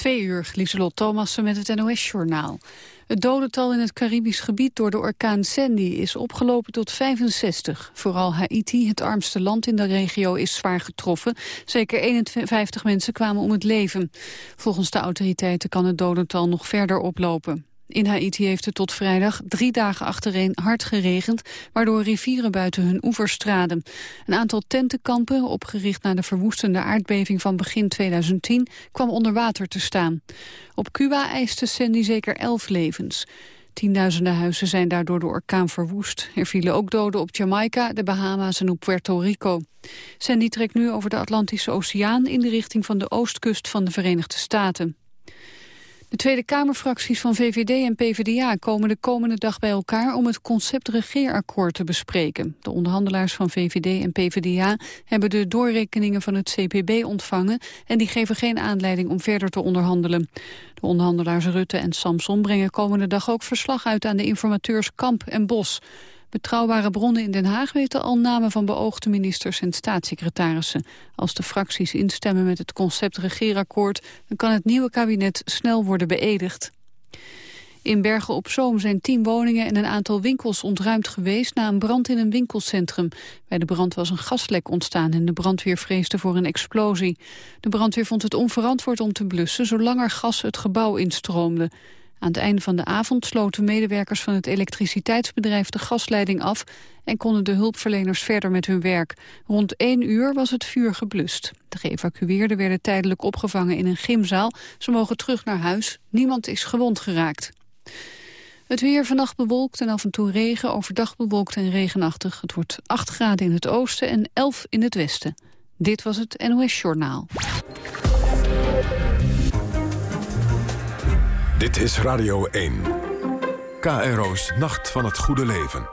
Twee uur, Lieselot Thomassen met het NOS-journaal. Het dodental in het Caribisch gebied door de orkaan Sandy is opgelopen tot 65. Vooral Haiti, het armste land in de regio, is zwaar getroffen. Zeker 51 mensen kwamen om het leven. Volgens de autoriteiten kan het dodental nog verder oplopen. In Haiti heeft het tot vrijdag drie dagen achtereen hard geregend... waardoor rivieren buiten hun oevers traden. Een aantal tentenkampen, opgericht na de verwoestende aardbeving van begin 2010... kwam onder water te staan. Op Cuba eiste Sandy zeker elf levens. Tienduizenden huizen zijn daardoor de orkaan verwoest. Er vielen ook doden op Jamaica, de Bahama's en op Puerto Rico. Sandy trekt nu over de Atlantische Oceaan... in de richting van de oostkust van de Verenigde Staten. De Tweede Kamerfracties van VVD en PvdA komen de komende dag bij elkaar om het concept regeerakkoord te bespreken. De onderhandelaars van VVD en PvdA hebben de doorrekeningen van het CPB ontvangen en die geven geen aanleiding om verder te onderhandelen. De onderhandelaars Rutte en Samson brengen komende dag ook verslag uit aan de informateurs Kamp en Bos. Betrouwbare bronnen in Den Haag weten al namen van beoogde ministers en staatssecretarissen. Als de fracties instemmen met het concept regeerakkoord... dan kan het nieuwe kabinet snel worden beëdigd. In Bergen op Zoom zijn tien woningen en een aantal winkels ontruimd geweest na een brand in een winkelcentrum. Bij de brand was een gaslek ontstaan en de brandweer vreesde voor een explosie. De brandweer vond het onverantwoord om te blussen zolang er gas het gebouw instroomde. Aan het einde van de avond sloten medewerkers van het elektriciteitsbedrijf de gasleiding af en konden de hulpverleners verder met hun werk. Rond één uur was het vuur geblust. De geëvacueerden werden tijdelijk opgevangen in een gymzaal. Ze mogen terug naar huis. Niemand is gewond geraakt. Het weer vannacht bewolkt en af en toe regen, overdag bewolkt en regenachtig. Het wordt 8 graden in het oosten en 11 in het westen. Dit was het NOS Journaal. Dit is Radio 1. KRO's Nacht van het Goede Leven.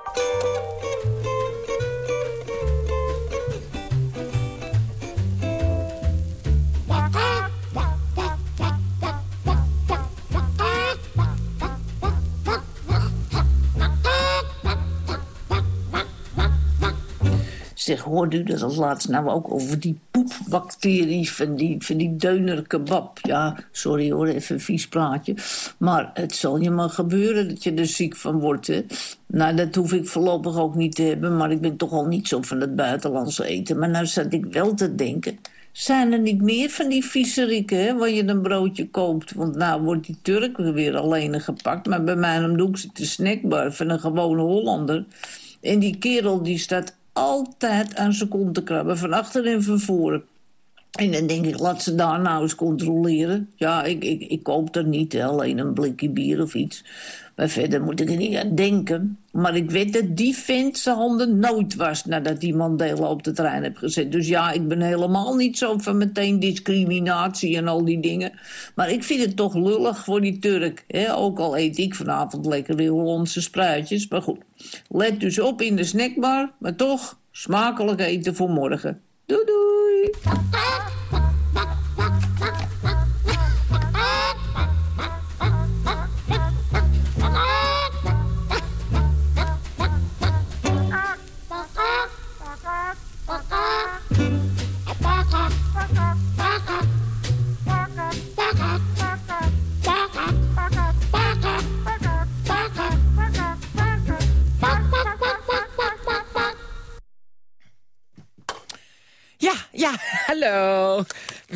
Zeg, hoorde u dat als laatst nou ook over die poepbacterie van die, van die deuner kebab? Ja, sorry hoor, even een vies praatje. Maar het zal je maar gebeuren dat je er ziek van wordt, hè? Nou, dat hoef ik voorlopig ook niet te hebben, maar ik ben toch al niet zo van het buitenlandse eten. Maar nou zat ik wel te denken... Zijn er niet meer van die viezeriken, hè, waar je een broodje koopt? Want nou wordt die Turk weer alleen gepakt. Maar bij mij om de hoek zit de snackbar van een gewone Hollander. En die kerel die staat altijd aan zijn te krabben, van achter en van voren. En dan denk ik, laat ze daar nou eens controleren. Ja, ik, ik, ik koop er niet, alleen een blikje bier of iets. Maar verder moet ik er niet aan denken. Maar ik weet dat die vent zijn handen nooit was... nadat die Mandela op de trein heb gezet. Dus ja, ik ben helemaal niet zo van meteen discriminatie en al die dingen. Maar ik vind het toch lullig voor die Turk. Hè? Ook al eet ik vanavond lekker weer Hollandse spruitjes. Maar goed, let dus op in de snackbar. Maar toch, smakelijk eten voor morgen. Doei doei!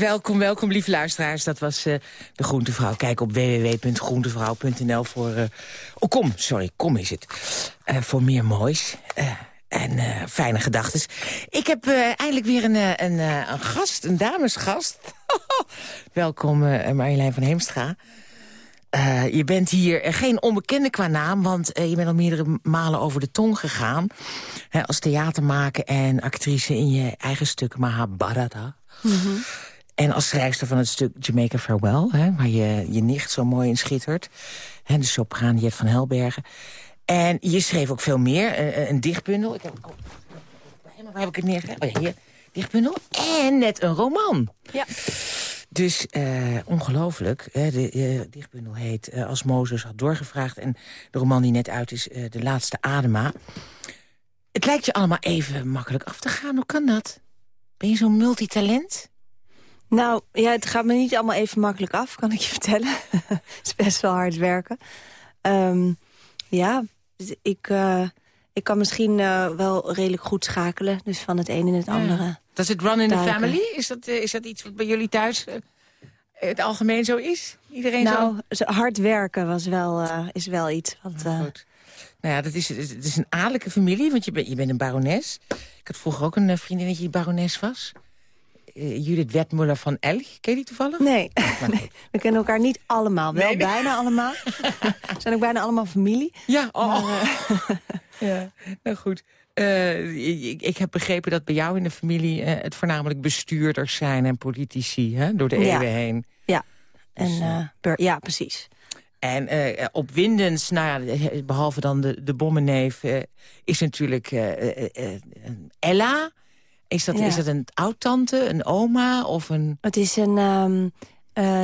Welkom, welkom, lieve luisteraars. Dat was uh, de Groentevrouw. Kijk op www.groentevrouw.nl voor... Uh, oh, kom, sorry, kom is het. Uh, voor meer moois en fijne gedachten. Ik heb eindelijk weer een, gast, een damesgast. welkom, Marjolein van Heemstra. Uh, je bent hier geen onbekende qua naam, want uh, je bent al meerdere malen over de tong gegaan. Hè, als theatermaker en actrice in je eigen stuk Mahabharata. Mm. En als schrijfster van het stuk Jamaica Farewell, hè, waar je, je nicht zo mooi in schittert. Hè, de sopraan Jet van Helbergen. En je schreef ook veel meer, een, een dichtbundel. Ik heb, oh, waar heb ik het neergelegd? Oh ja, hier, dichtbundel. En net een roman. Ja. Dus uh, ongelooflijk. De uh, dichtbundel heet Als Mozes had doorgevraagd. En de roman die net uit is, De Laatste Adema. Het lijkt je allemaal even makkelijk af te gaan. Hoe kan dat? Ben je zo'n multitalent? Nou, ja, het gaat me niet allemaal even makkelijk af, kan ik je vertellen. Het is best wel hard werken. Ehm, ja, dus ik, uh, ik kan misschien uh, wel redelijk goed schakelen. Dus van het een in het andere. Dat is het run in the family? Is dat, uh, is dat iets wat bij jullie thuis het algemeen zo is? Iedereen nou, zo? hard werken was wel, is wel iets. Wat, nou, goed. Nou ja, dat is, het is een adellijke familie, want je, bent je bent een barones. Ik had vroeger ook een vriendinnetje die barones was. Uh, Judith Wetmuller van Elg. Ken je die toevallig? Nee. nee. we kennen elkaar niet allemaal. Wel nee, nee. bijna allemaal. zijn ook bijna allemaal familie. Ja, oh. Maar, uh... ja nou goed. Uh, ik, ik, heb begrepen dat bij jou in de familie het voornamelijk bestuurders zijn en politici, hè, door de eeuwen ja. heen. Ja, en, dus, ja precies. En uh, opwindends, nou ja, behalve dan de, de bommenneef, uh, is natuurlijk uh, Ella. Is dat, ja. is dat een oud-tante, een oma of een... Het is een um,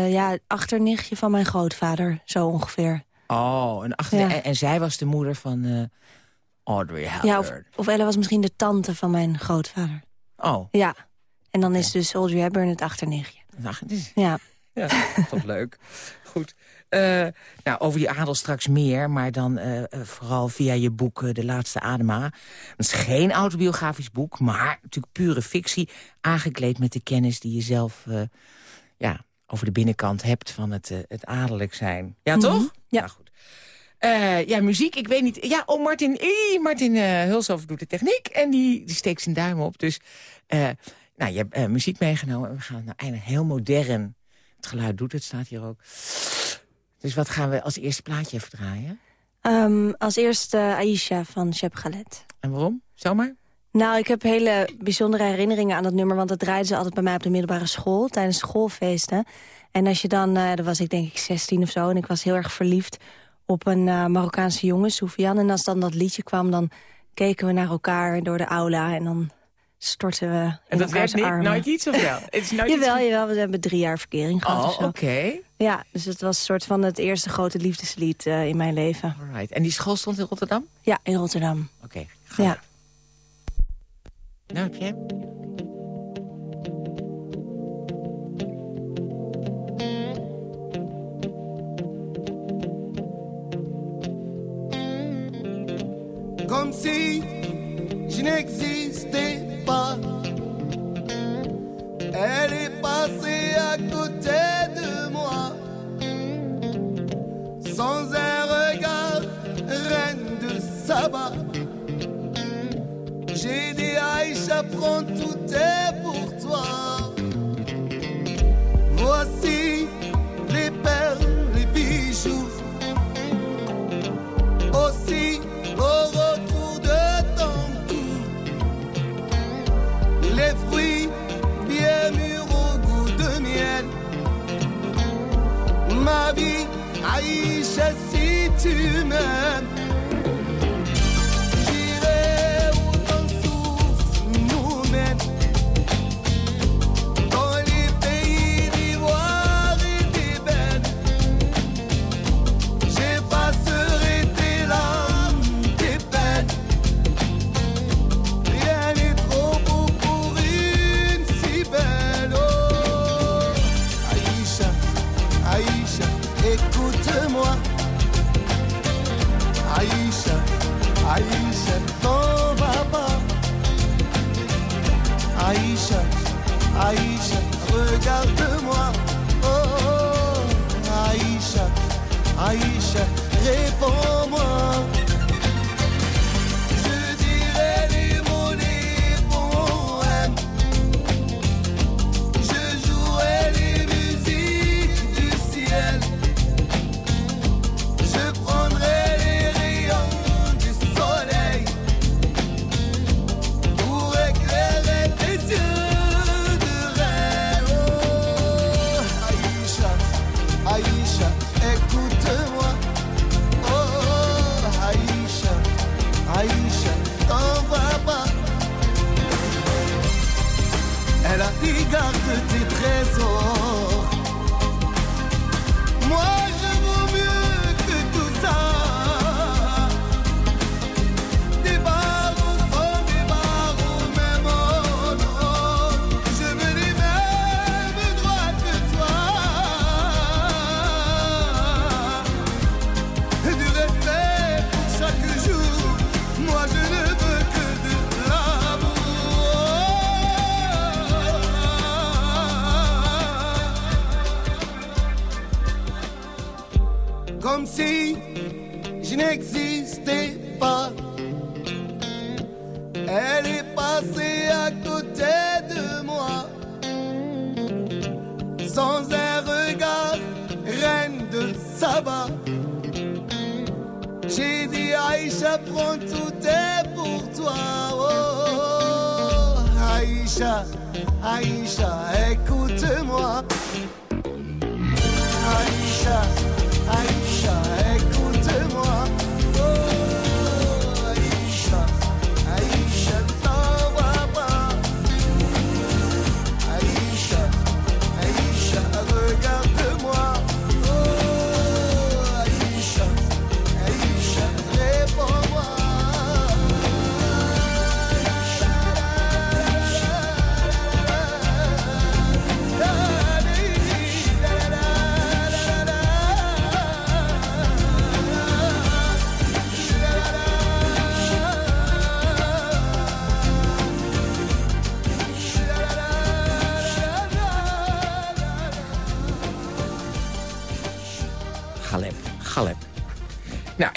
ja, achternichtje van mijn grootvader, zo ongeveer. Oh, een achter... Ja. En, en, zij was de moeder van Audrey Hepburn. Ja, of, of, Ella was misschien de tante van mijn grootvader. Oh. Ja. En dan is dus Audrey Hepburn het achternichtje. Ach, is... Ja. Ja, toch leuk. Goed. Uh, nou, over die adel straks meer, maar dan uh, vooral via je boek uh, De Laatste Adema. Het is geen autobiografisch boek, maar natuurlijk pure fictie... aangekleed met de kennis die je zelf ja, over de binnenkant hebt van het, het adellijk zijn. Ja, mm -hmm. toch? Ja. Nou, goed. ja, muziek, ik weet niet... Ja, oh, Martin, eh, Martin Hulshoff doet de techniek en die, die steekt zijn duim op. Dus, nou, je hebt muziek meegenomen en we gaan nou eindelijk heel modern... Het geluid doet het, staat hier ook. Dus wat gaan we als eerste plaatje even draaien? Um, als eerste uh, Aisha van Shep Galet. En waarom? Zomaar? Nou, ik heb hele bijzondere herinneringen aan dat nummer... want dat draaiden ze altijd bij mij op de middelbare school... tijdens schoolfeesten. En als je dan, uh, dan was ik denk ik 16 of zo... en ik was heel erg verliefd op een uh, Marokkaanse jongen, Soufiane. En als dan dat liedje kwam, dan keken we naar elkaar door de aula... en dan storten we in En dat werd niet, armen. nooit iets of wel? Het is nooit jawel, iets... jawel, we hebben drie jaar verkering gehad Oh, oké. Okay. Ja, dus het was een soort van het eerste grote liefdeslied uh, in mijn leven. Alright. En die school stond in Rotterdam? Ja, in Rotterdam. Oké, okay, ja. Nou, heb jij Comme si je prends tout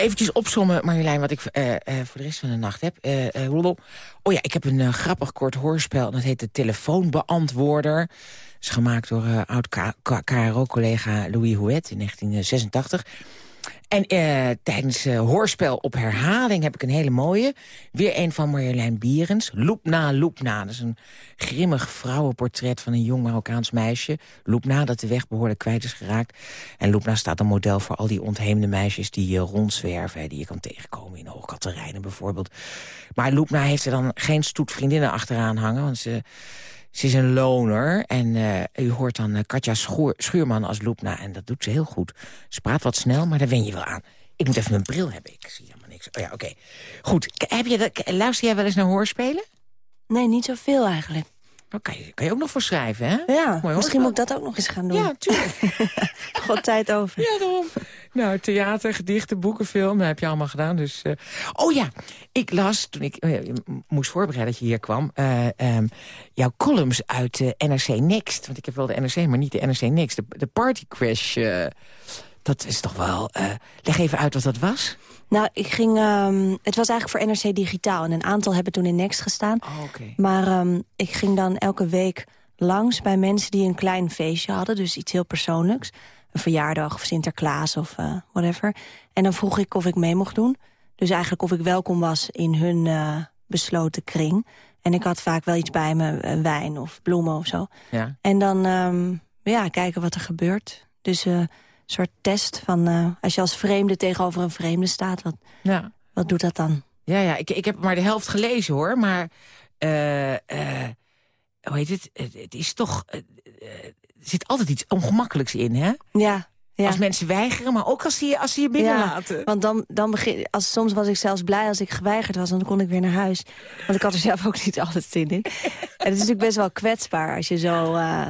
eventjes opzommen, Marjolein, wat ik eh, eh, voor de rest van de nacht heb. Lollo. oh ja, ik heb een grappig kort hoorspel. Dat heet De Telefoonbeantwoorder. Dat is gemaakt door oud-KRO-collega Louis Houet in 1986. En eh, tijdens eh, hoorspel op herhaling heb ik een hele mooie. Weer een van Marjolein Bierens. Loepna, Loepna. Dat is een grimmig vrouwenportret van een jong Marokkaans meisje. Loepna, dat de weg behoorlijk kwijt is geraakt. En Loepna staat een model voor al die ontheemde meisjes... die uh, rondzwerven, die je kan tegenkomen in Hoogkaterijnen bijvoorbeeld. Maar Loepna heeft er dan geen stoet vriendinnen achteraan hangen... want ze... Ze is een loner en uh, u hoort dan uh, Katja Schoor, Schuurman als Loepna. En dat doet ze heel goed. Ze praat wat snel, maar daar wen je wel aan. Ik moet even mijn bril hebben. Ik zie helemaal niks. Oh ja, oké. Goed. Heb je dat, luister jij wel eens naar hoorspelen? Nee, niet zoveel eigenlijk. Dan kan je, kan je ook nog voor schrijven, hè? Ja, Mooi misschien moet ik dat ook nog eens gaan doen. Ja, tuurlijk. God tijd over. Ja, daarom. Nou, theater, gedichten, boeken, film, dat heb je allemaal gedaan. Dus, uh... Oh ja, ik las, toen ik uh, moest voorbereiden dat je hier kwam... Uh, um, jouw columns uit NRC Next. Want ik heb wel de NRC, maar niet de NRC Next. De, de Party Crash, dat is toch wel... leg even uit wat dat was. Nou, ik ging... Um, het was eigenlijk voor NRC Digitaal. En een aantal hebben toen in Next gestaan. Oh, okay. Maar um, ik ging dan elke week langs bij mensen die een klein feestje hadden. Dus iets heel persoonlijks een verjaardag of Sinterklaas of uh, whatever. En dan vroeg ik of ik mee mocht doen. Dus eigenlijk of ik welkom was in hun uh, besloten kring. En ik had vaak wel iets bij me, wijn of bloemen of zo. Ja. En dan um, ja, kijken wat er gebeurt. Dus uh, een soort test van als je als vreemde tegenover een vreemde staat. Wat, ja. wat doet dat dan? Ja, ja ik, ik heb maar de helft gelezen hoor. Maar hoe heet het? Het is toch zit altijd iets ongemakkelijks in, hè? Ja. Ja. Als mensen weigeren, maar ook als ze je, als ze je binnenlaten. Ja, want dan, dan begin, als, soms was ik zelfs blij als ik geweigerd was... dan kon ik weer naar huis. Want ik had er zelf ook niet altijd zin in. en het is natuurlijk best wel kwetsbaar als je zo... Uh,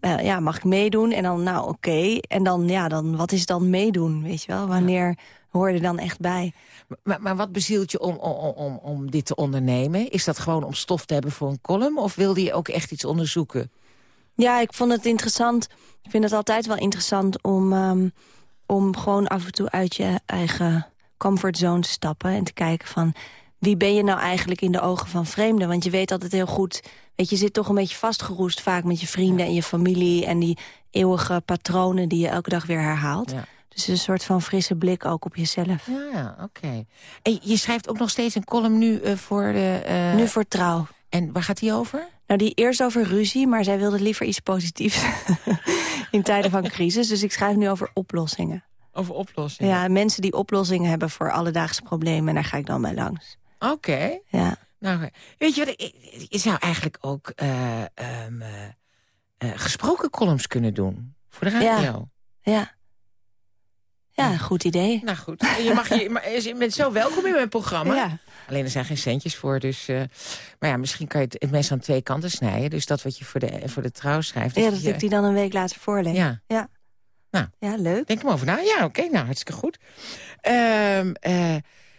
uh, ja, mag ik meedoen? En dan, nou, oké. Okay. En dan, ja, dan, wat is dan meedoen, weet je wel? Wanneer hoor je er dan echt bij? Maar, maar wat bezielt je om, om, om, om dit te ondernemen? Is dat gewoon om stof te hebben voor een column? Of wilde je ook echt iets onderzoeken? Ja, ik vond het interessant. Ik vind het altijd wel interessant om, um, om gewoon af en toe uit je eigen comfortzone te stappen. En te kijken van wie ben je nou eigenlijk in de ogen van vreemden. Want je weet altijd heel goed, weet je, je zit toch een beetje vastgeroest vaak met je vrienden en je familie. En die eeuwige patronen die je elke dag weer herhaalt. Ja. Dus een soort van frisse blik ook op jezelf. Ja, ja oké. Okay. En je schrijft ook nog steeds een column nu uh, voor de... Uh... Nu voor Trouw. En waar gaat die over? Nou, die eerst over ruzie, maar zij wilde liever iets positiefs in tijden van crisis. Dus ik schrijf nu over oplossingen. Over oplossingen? Ja, mensen die oplossingen hebben voor alledaagse problemen. En daar ga ik dan bij langs. Oké. Okay. Ja. Nou, weet je wat, je zou eigenlijk ook uh, um, uh, uh, gesproken columns kunnen doen. Voor de radio. Ja. ja. Ja, goed idee. Nou goed, je, mag je, maar je bent zo welkom in mijn programma. Ja. Alleen er zijn geen centjes voor, dus... Uh, maar ja, misschien kan je het, het meest aan twee kanten snijden. Dus dat wat je voor de, voor de trouw schrijft... Ja, dat je, ik die dan een week later voorlees. Ja. ja. Nou, ja, leuk. Denk er maar over na. Ja, oké, okay, nou, hartstikke goed. Um, uh,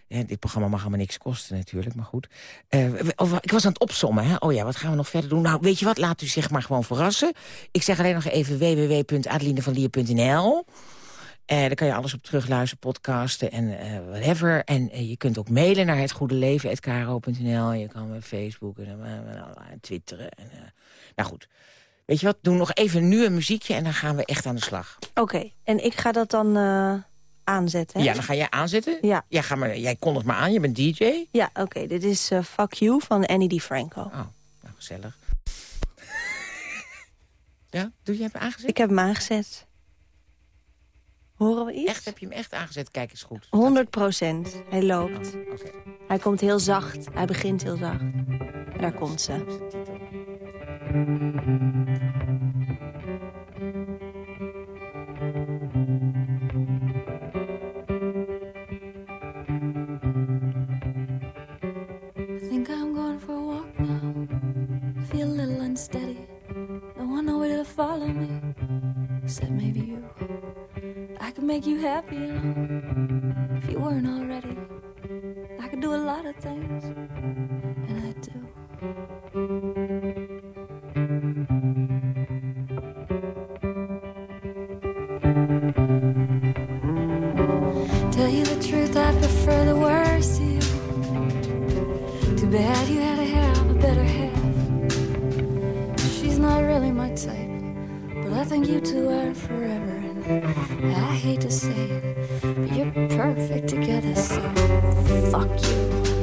ja, dit programma mag allemaal niks kosten natuurlijk, maar goed. Uh, ik was aan het opsommen, hè. Oh ja, wat gaan we nog verder doen? Nou, weet je wat, laat u zich maar gewoon verrassen. Ik zeg alleen nog even www.adelinevanlier.nl Uh, daar kan je alles op terugluisteren, podcasten en uh, whatever. En uh, je kunt ook mailen naar het goede leven.kro.nl. Je kan met Facebook en, en twitteren. En, nou goed, weet je wat, doe nog even nu een muziekje en dan gaan we echt aan de slag. Oké, en ik ga dat dan aanzetten, hè? Ja, dan ga jij aanzetten? Ja. ja ga maar, jij kon het maar aan, je bent DJ. Ja, oké, dit is Fuck You van Annie DiFranco. Oh, nou gezellig. ja, doe je hem aangezet? Ik heb hem aangezet. Horen we iets? Echt, heb je hem echt aangezet? Kijk eens goed. 100 procent. Hij loopt. Oh, okay. Hij komt heel zacht. Hij begint heel zacht. Daar komt ze. I think I'm going for a walk now. I feel a little unsteady. No one nowhere to follow me. Except maybe you. I could make you happy, you know, if you weren't already. I could do a lot of things, and I do. Tell you the truth, I prefer the worst to you. Too bad you had to have a better half. She's not really my type, but I think you two are forever. I hate to say it, but you're perfect together, so fuck you.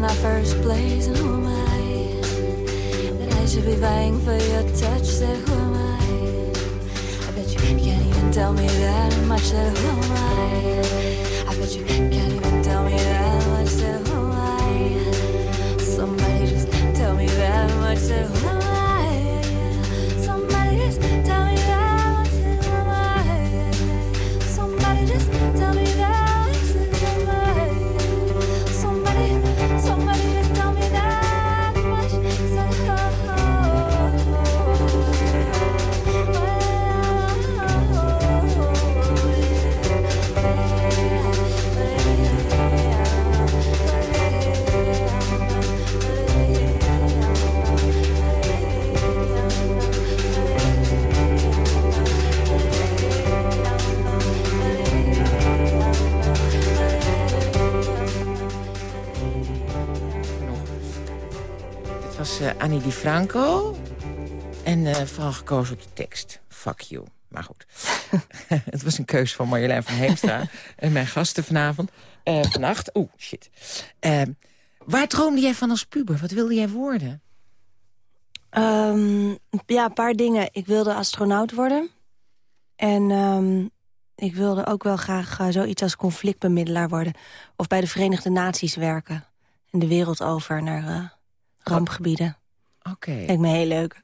In the first place. And who am I that I should be vying for your touch? Said who am I? I bet you can't even tell me that much. Said who am I? I bet you can't even tell me that much. Said who am I? Somebody just tell me that much. Said who am I? Eh, Annie Di Franco. En eh, vooral gekozen op de tekst. Fuck you. Maar goed. het was een keuze van Marjolein van Heemstra. en mijn gasten vanavond. Eh, vannacht. Oeh, shit. Waar droomde jij van als puber? Wat wilde jij worden? Ehm, ja, een paar dingen. Ik wilde astronaut worden. En ehm, ik wilde ook wel graag uh, zoiets als conflictbemiddelaar worden. Of bij de Verenigde Naties werken. En de wereld over naar uh, rampgebieden. Oké. Okay. Lijkt me heel leuk.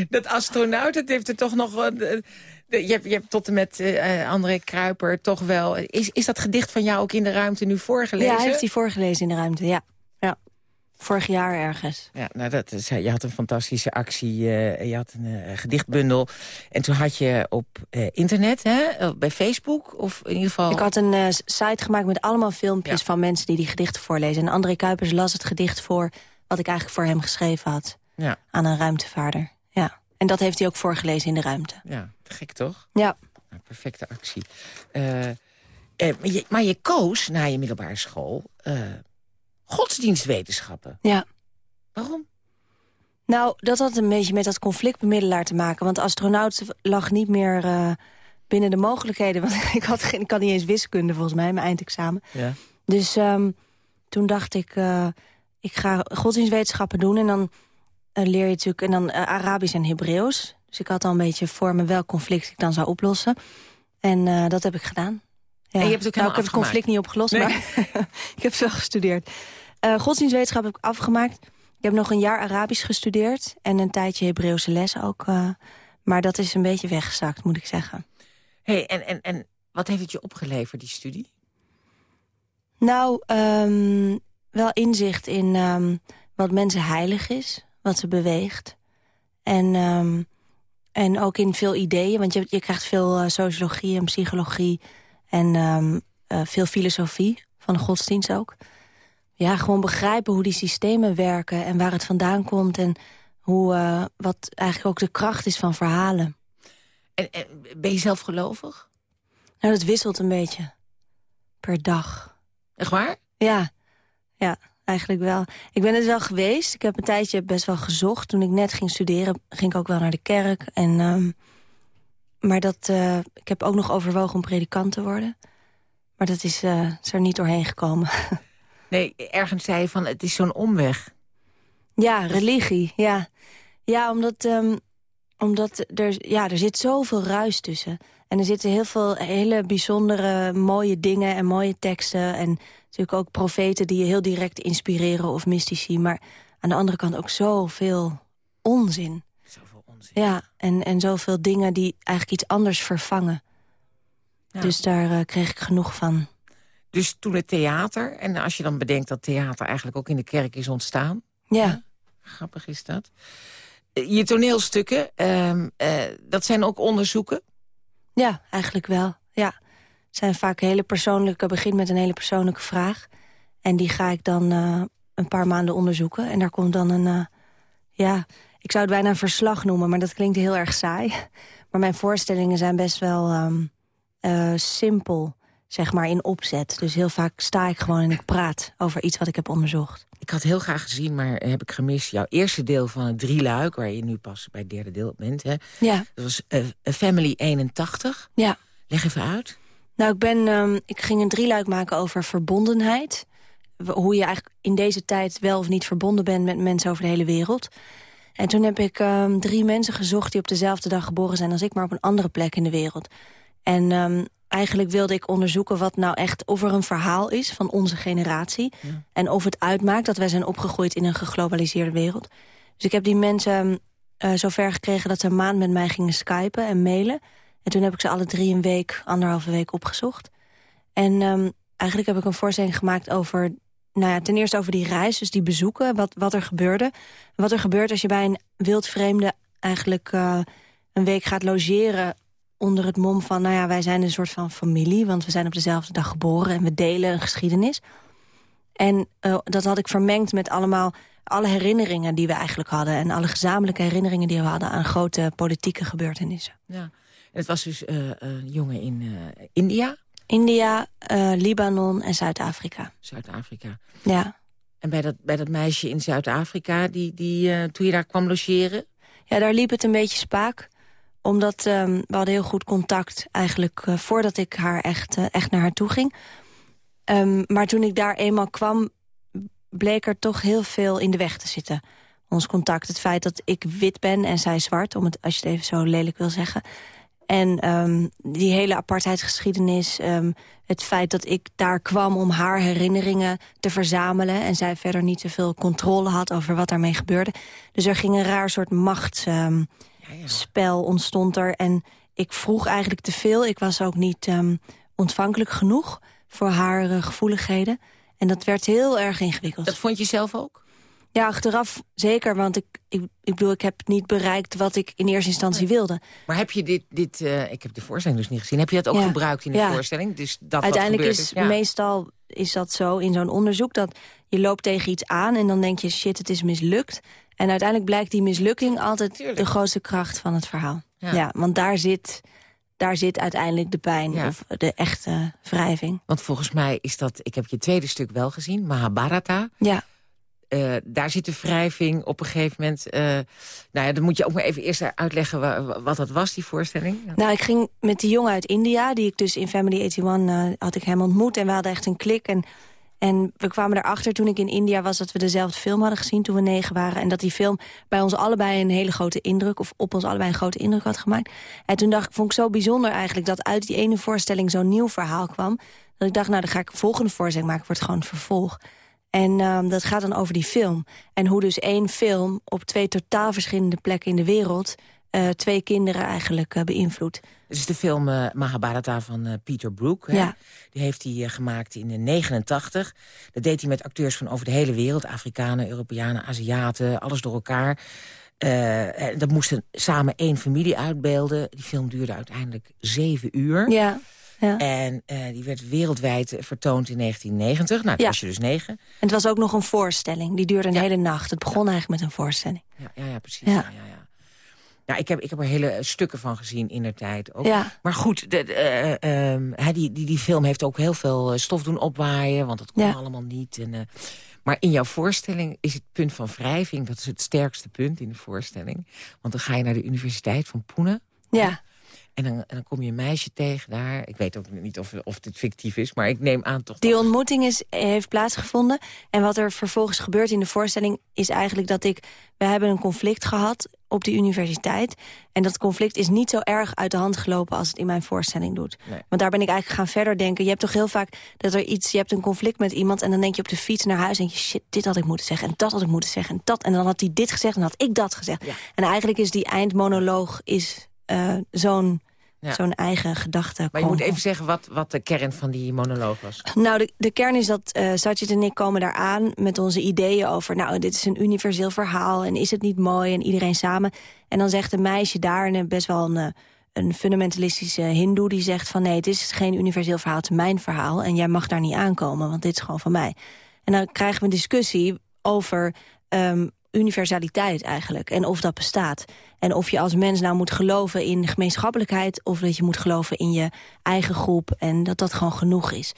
dat astronaut, dat heeft er toch nog... je, hebt, je hebt tot en met uh, André Kruiper toch wel... Is, is dat gedicht van jou ook in de ruimte nu voorgelezen? Ja, hij heeft hij voorgelezen in de ruimte, ja. Vorig jaar ergens. Ja, nou dat is, je had een fantastische actie. Uh, je had een uh, gedichtbundel. En toen had je op uh, internet, hè, bij Facebook, of in ieder geval... Ik had een site gemaakt met allemaal filmpjes ja. van mensen die die gedichten voorlezen. En André Kuipers las het gedicht voor wat ik eigenlijk voor hem geschreven had. Ja. Aan een ruimtevaarder. Ja. En dat heeft hij ook voorgelezen in de ruimte. Ja, gek toch? Ja. Nou, perfecte actie. maar je, maar, je, koos na je middelbare school godsdienstwetenschappen. Ja. Waarom? Nou, dat had een beetje met dat conflictbemiddelaar te maken. Want astronaut lag niet meer uh, binnen de mogelijkheden. Want ik, had geen, ik had niet eens wiskunde volgens mij, mijn eindexamen. Ja. Dus um, toen dacht ik, uh, ik ga godsdienstwetenschappen doen. En dan uh, leer je natuurlijk en dan Arabisch en Hebreeuws. Dus ik had al een beetje voor me welk conflict ik dan zou oplossen. En dat heb ik gedaan. Ja. En je hebt ook nou, ik heb het conflict niet opgelost, nee. maar ik heb wel gestudeerd. Uh, godsdienstwetenschap heb ik afgemaakt. Ik heb nog een jaar Arabisch gestudeerd. En een tijdje Hebreeuwse les ook. Uh, maar dat is een beetje weggezakt, moet ik zeggen. hey, en, en, en wat heeft het je opgeleverd, die studie? Nou, um, wel inzicht in um, wat mensen heilig is. Wat ze beweegt. En, um, en ook in veel ideeën. Want je, je krijgt veel uh, sociologie en psychologie. En uh, veel filosofie van de godsdienst ook ja, gewoon begrijpen hoe die systemen werken... en waar het vandaan komt en hoe, uh, wat eigenlijk ook de kracht is van verhalen. En, en, ben je zelf gelovig? Nou, dat wisselt een beetje. Per dag. Echt waar? Ja, ja, eigenlijk wel. Ik ben het wel geweest. Ik heb een tijdje best wel gezocht. Toen ik net ging studeren, ging ik ook wel naar de kerk. En, um, maar dat, uh, ik heb ook nog overwogen om predikant te worden. Maar dat is, uh, is er niet doorheen gekomen. Nee, ergens zei je van, het is zo'n omweg. Ja, religie, ja. Ja, omdat, um, omdat er, ja, er zit zoveel ruis tussen. En er zitten heel veel hele bijzondere, mooie dingen en mooie teksten. En natuurlijk ook profeten die je heel direct inspireren of mystici. Maar aan de andere kant ook zoveel onzin. Zoveel onzin. Ja, en, en zoveel dingen die eigenlijk iets anders vervangen. Ja. Dus daar uh, kreeg ik genoeg van. Dus toen het theater, en als je dan bedenkt dat theater eigenlijk ook in de kerk is ontstaan. Ja. ja grappig is dat. Je toneelstukken, uh, uh, dat zijn ook onderzoeken? Ja, eigenlijk wel. Ja. Het zijn vaak hele persoonlijke, begin met een hele persoonlijke vraag. En die ga ik dan uh, een paar maanden onderzoeken. En daar komt dan een, ja, ik zou het bijna een verslag noemen, maar dat klinkt heel erg saai. Maar mijn voorstellingen zijn best wel um, simpel zeg maar, in opzet. Dus heel vaak sta ik gewoon en ik praat over iets wat ik heb onderzocht. Ik had heel graag gezien, maar heb ik gemist... jouw eerste deel van het drieluik, waar je nu pas bij het derde deel bent. Hè? Ja. Dat was uh, Family 81. Ja. Leg even uit. Nou, ik, ben, um, ik ging een drieluik maken over verbondenheid. Hoe je eigenlijk in deze tijd wel of niet verbonden bent met mensen over de hele wereld. En toen heb ik um, drie mensen gezocht die op dezelfde dag geboren zijn als ik... maar op een andere plek in de wereld. En um, eigenlijk wilde ik onderzoeken wat nou echt... of er een verhaal is van onze generatie. Ja. En of het uitmaakt dat wij zijn opgegroeid in een geglobaliseerde wereld. Dus ik heb die mensen uh, zover gekregen dat ze een maand met mij gingen skypen en mailen. En toen heb ik ze alle drie een week, anderhalve week opgezocht. En um, eigenlijk heb ik een voorstelling gemaakt over... Nou ja, ten eerste over die reis, dus die bezoeken, wat, wat er gebeurde. Wat er gebeurt als je bij een wildvreemde eigenlijk uh, een week gaat logeren onder het mom van, nou ja, wij zijn een soort van familie... want we zijn op dezelfde dag geboren en we delen een geschiedenis. En uh, dat had ik vermengd met allemaal alle herinneringen die we eigenlijk hadden... en alle gezamenlijke herinneringen die we hadden aan grote politieke gebeurtenissen. Ja, en het was dus uh, uh, jongen in uh, India? India, Libanon en Zuid-Afrika. Zuid-Afrika. Ja. En bij dat, bij dat meisje in Zuid-Afrika, die, die, toen je daar kwam logeren? Ja, daar liep het een beetje spaak omdat um, we hadden heel goed contact eigenlijk uh, voordat ik haar echt, uh, echt naar haar toe ging. Um, maar toen ik daar eenmaal kwam, bleek er toch heel veel in de weg te zitten. Ons contact, het feit dat ik wit ben en zij zwart, om het, als je het even zo lelijk wil zeggen. En ehm, die hele apartheidsgeschiedenis, het feit dat ik daar kwam om haar herinneringen te verzamelen... en zij verder niet zoveel controle had over wat daarmee gebeurde. Dus er ging een raar soort um, ontstond er. En ik vroeg eigenlijk te veel. Ik was ook niet ontvankelijk genoeg voor haar uh, gevoeligheden. En dat werd heel erg ingewikkeld. Dat vond je zelf ook? Ja, achteraf zeker, want ik, ik, ik bedoel, ik heb niet bereikt wat ik in eerste instantie wilde. Maar heb je dit, dit uh, ik heb de voorstelling dus niet gezien, heb je dat ook gebruikt in de ja. voorstelling? Dus dat Uiteindelijk is, is meestal is dat zo in zo'n onderzoek, dat je loopt tegen iets aan en dan denk je, shit, het is mislukt. En uiteindelijk blijkt die mislukking altijd Tuurlijk. de grootste kracht van het verhaal. Ja, want daar zit, daar zit uiteindelijk de pijn ja. of de echte wrijving. Want volgens mij is dat, ik heb je tweede stuk wel gezien, Mahabharata. Ja. Uh, daar zit de wrijving op een gegeven moment... Uh, nou ja, dan moet je ook maar even eerst uitleggen wat, wat dat was, die voorstelling. Nou, ik ging met die jongen uit India, die ik dus in Family 81 uh, had ik hem ontmoet. En we hadden echt een klik. En, en we kwamen erachter toen ik in India was dat we dezelfde film hadden gezien toen we negen waren. En dat die film bij ons allebei een hele grote indruk, of op ons allebei een grote indruk had gemaakt. En toen dacht ik, vond ik zo bijzonder eigenlijk dat uit die ene voorstelling zo'n nieuw verhaal kwam. Dat ik dacht, nou dan ga ik een volgende voorstelling maken, wordt gewoon vervolg. En um, dat gaat dan over die film. En hoe dus één film op twee totaal verschillende plekken in de wereld... Uh, twee kinderen eigenlijk uh, beïnvloedt. Het is de film uh, Mahabharata van Peter Brook. Hè? Ja. Die heeft hij gemaakt in 1989. Dat deed hij met acteurs van over de hele wereld. Afrikanen, Europeanen, Aziaten, alles door elkaar. dat moesten samen één familie uitbeelden. Die film duurde uiteindelijk zeven uur. Ja. Ja. En uh, die werd wereldwijd vertoond in 1990. Nou, toen Ja. was je dus negen. En het was ook nog een voorstelling. Die duurde een Ja. hele nacht. Het begon eigenlijk met een voorstelling. Ja, ja, ja precies. Ja. Ja. Ja, Ja, ik, heb, ik heb er hele stukken van gezien in der tijd. Ook. Ja. Maar goed, de, de, eh, ehm, die, die, die film heeft ook heel veel eh, stof doen opwaaien. Want dat kon Ja. allemaal niet. En, eh, maar in jouw voorstelling is het punt van wrijving... dat is het sterkste punt in de voorstelling. Want dan ga je naar de Universiteit van Pune. Ja. En dan, en dan kom je een meisje tegen daar. Ik weet ook niet of, of dit fictief is, maar ik neem aan toch... Die ontmoeting is, heeft plaatsgevonden. En wat er vervolgens gebeurt in de voorstelling... is eigenlijk dat ik... We hebben een conflict gehad op de universiteit. En dat conflict is niet zo erg uit de hand gelopen... als het in mijn voorstelling doet. Nee. Want daar ben ik eigenlijk gaan verder denken. Je hebt toch heel vaak dat er iets... Je hebt een conflict met iemand en dan denk je op de fiets naar huis... en je shit, dit had ik moeten zeggen en dat had ik moeten zeggen... en dat en dan had hij dit gezegd en had ik dat gezegd. Ja. En eigenlijk is die eindmonoloog is eh, zo'n Ja. zo'n eigen gedachte. Maar je moet even zeggen wat, wat de kern van die monoloog was. Nou, de, de kern is dat uh, Sajid en ik komen daar aan met onze ideeën over... nou, dit is een universeel verhaal en is het niet mooi en iedereen samen. En dan zegt een meisje daar, en best wel een, eh, een fundamentalistische hindoe... die zegt van nee, het is geen universeel verhaal, het is mijn verhaal... en jij mag daar niet aankomen, want dit is gewoon van mij. En dan krijgen we een discussie over... Um, universaliteit eigenlijk. En of dat bestaat. En of je als mens nou moet geloven in gemeenschappelijkheid... of dat je moet geloven in je eigen groep. En dat dat gewoon genoeg is.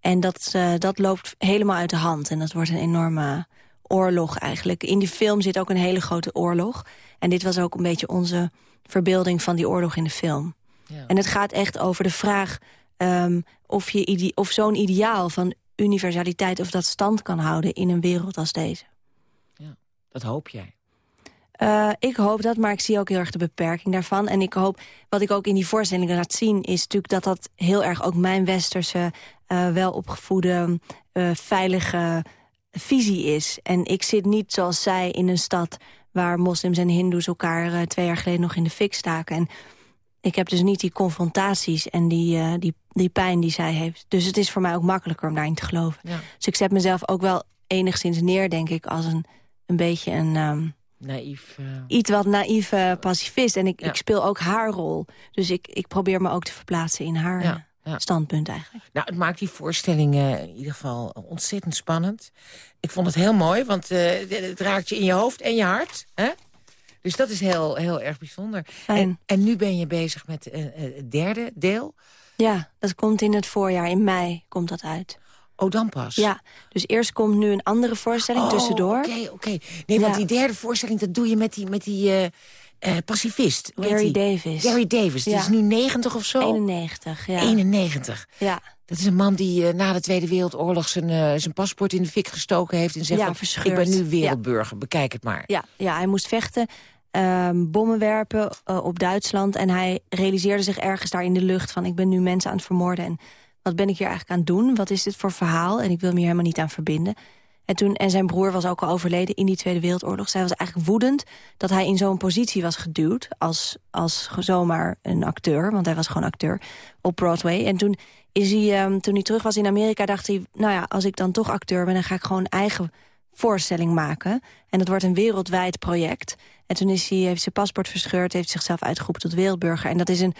En dat, uh, dat loopt helemaal uit de hand. En dat wordt een enorme oorlog eigenlijk. In die film zit ook een hele grote oorlog. En dit was ook een beetje onze verbeelding van die oorlog in de film. Ja. En het gaat echt over de vraag... Um, of, je of zo'n ideaal van universaliteit... of dat stand kan houden in een wereld als deze. Dat hoop jij. Uh, ik hoop dat, maar ik zie ook heel erg de beperking daarvan. En ik hoop, wat ik ook in die voorstellingen laat zien... is natuurlijk dat dat heel erg ook mijn westerse, uh, welopgevoede, uh, veilige visie is. En ik zit niet zoals zij in een stad... waar moslims en hindoes elkaar twee jaar geleden nog in de fik staken. En ik heb dus niet die confrontaties en die, die, die pijn die zij heeft. Dus het is voor mij ook makkelijker om daarin te geloven. Ja. Dus ik zet mezelf ook wel enigszins neer, denk ik... als een, een beetje een... Um, naïef. Uh... Iets wat naïeve pacifist. En ik, ja. ik, speel ook haar rol. Dus ik, ik probeer me ook te verplaatsen in haar ja, ja. standpunt eigenlijk. Nou, het maakt die voorstelling uh, in ieder geval ontzettend spannend. Ik vond het heel mooi, want het raakt je in je hoofd en je hart. Hè? Dus dat is heel, heel erg bijzonder. En, en, nu ben je bezig met het derde deel. Ja, dat komt in het voorjaar. In mei komt dat uit. Oh, dan pas? Ja, dus eerst komt nu een andere voorstelling oh, tussendoor. oké, okay, oké. Okay. Nee, want die derde voorstelling, dat doe je met die, met die uh, uh, pacifist. Gary Davis. Gary Davis, die ja. is nu 90 of zo? 91, ja. 91. Ja. Dat is een man die uh, na de Tweede Wereldoorlog zijn, uh, zijn paspoort in de fik gestoken heeft... en zegt, ja, van, ik ben nu wereldburger, ja. bekijk het maar. Ja, ja, hij moest vechten ehm, bommen werpen eh, op Duitsland. En hij realiseerde zich ergens daar in de lucht van... ik ben nu mensen aan het vermoorden en wat ben ik hier eigenlijk aan het doen? Wat is dit voor verhaal? En ik wil me hier helemaal niet aan verbinden. En, toen, en zijn broer was ook al overleden in die Tweede Wereldoorlog. Zij was eigenlijk woedend dat hij in zo'n positie was geduwd... Als, als zomaar een acteur, want hij was gewoon acteur, op Broadway. En toen, is hij, um, toen hij terug was in Amerika dacht hij... nou ja, als ik dan toch acteur ben, dan ga ik gewoon eigen voorstelling maken. En dat wordt een wereldwijd project. En toen is hij, heeft zijn paspoort verscheurd, heeft zichzelf uitgeroepen tot wereldburger. En dat is een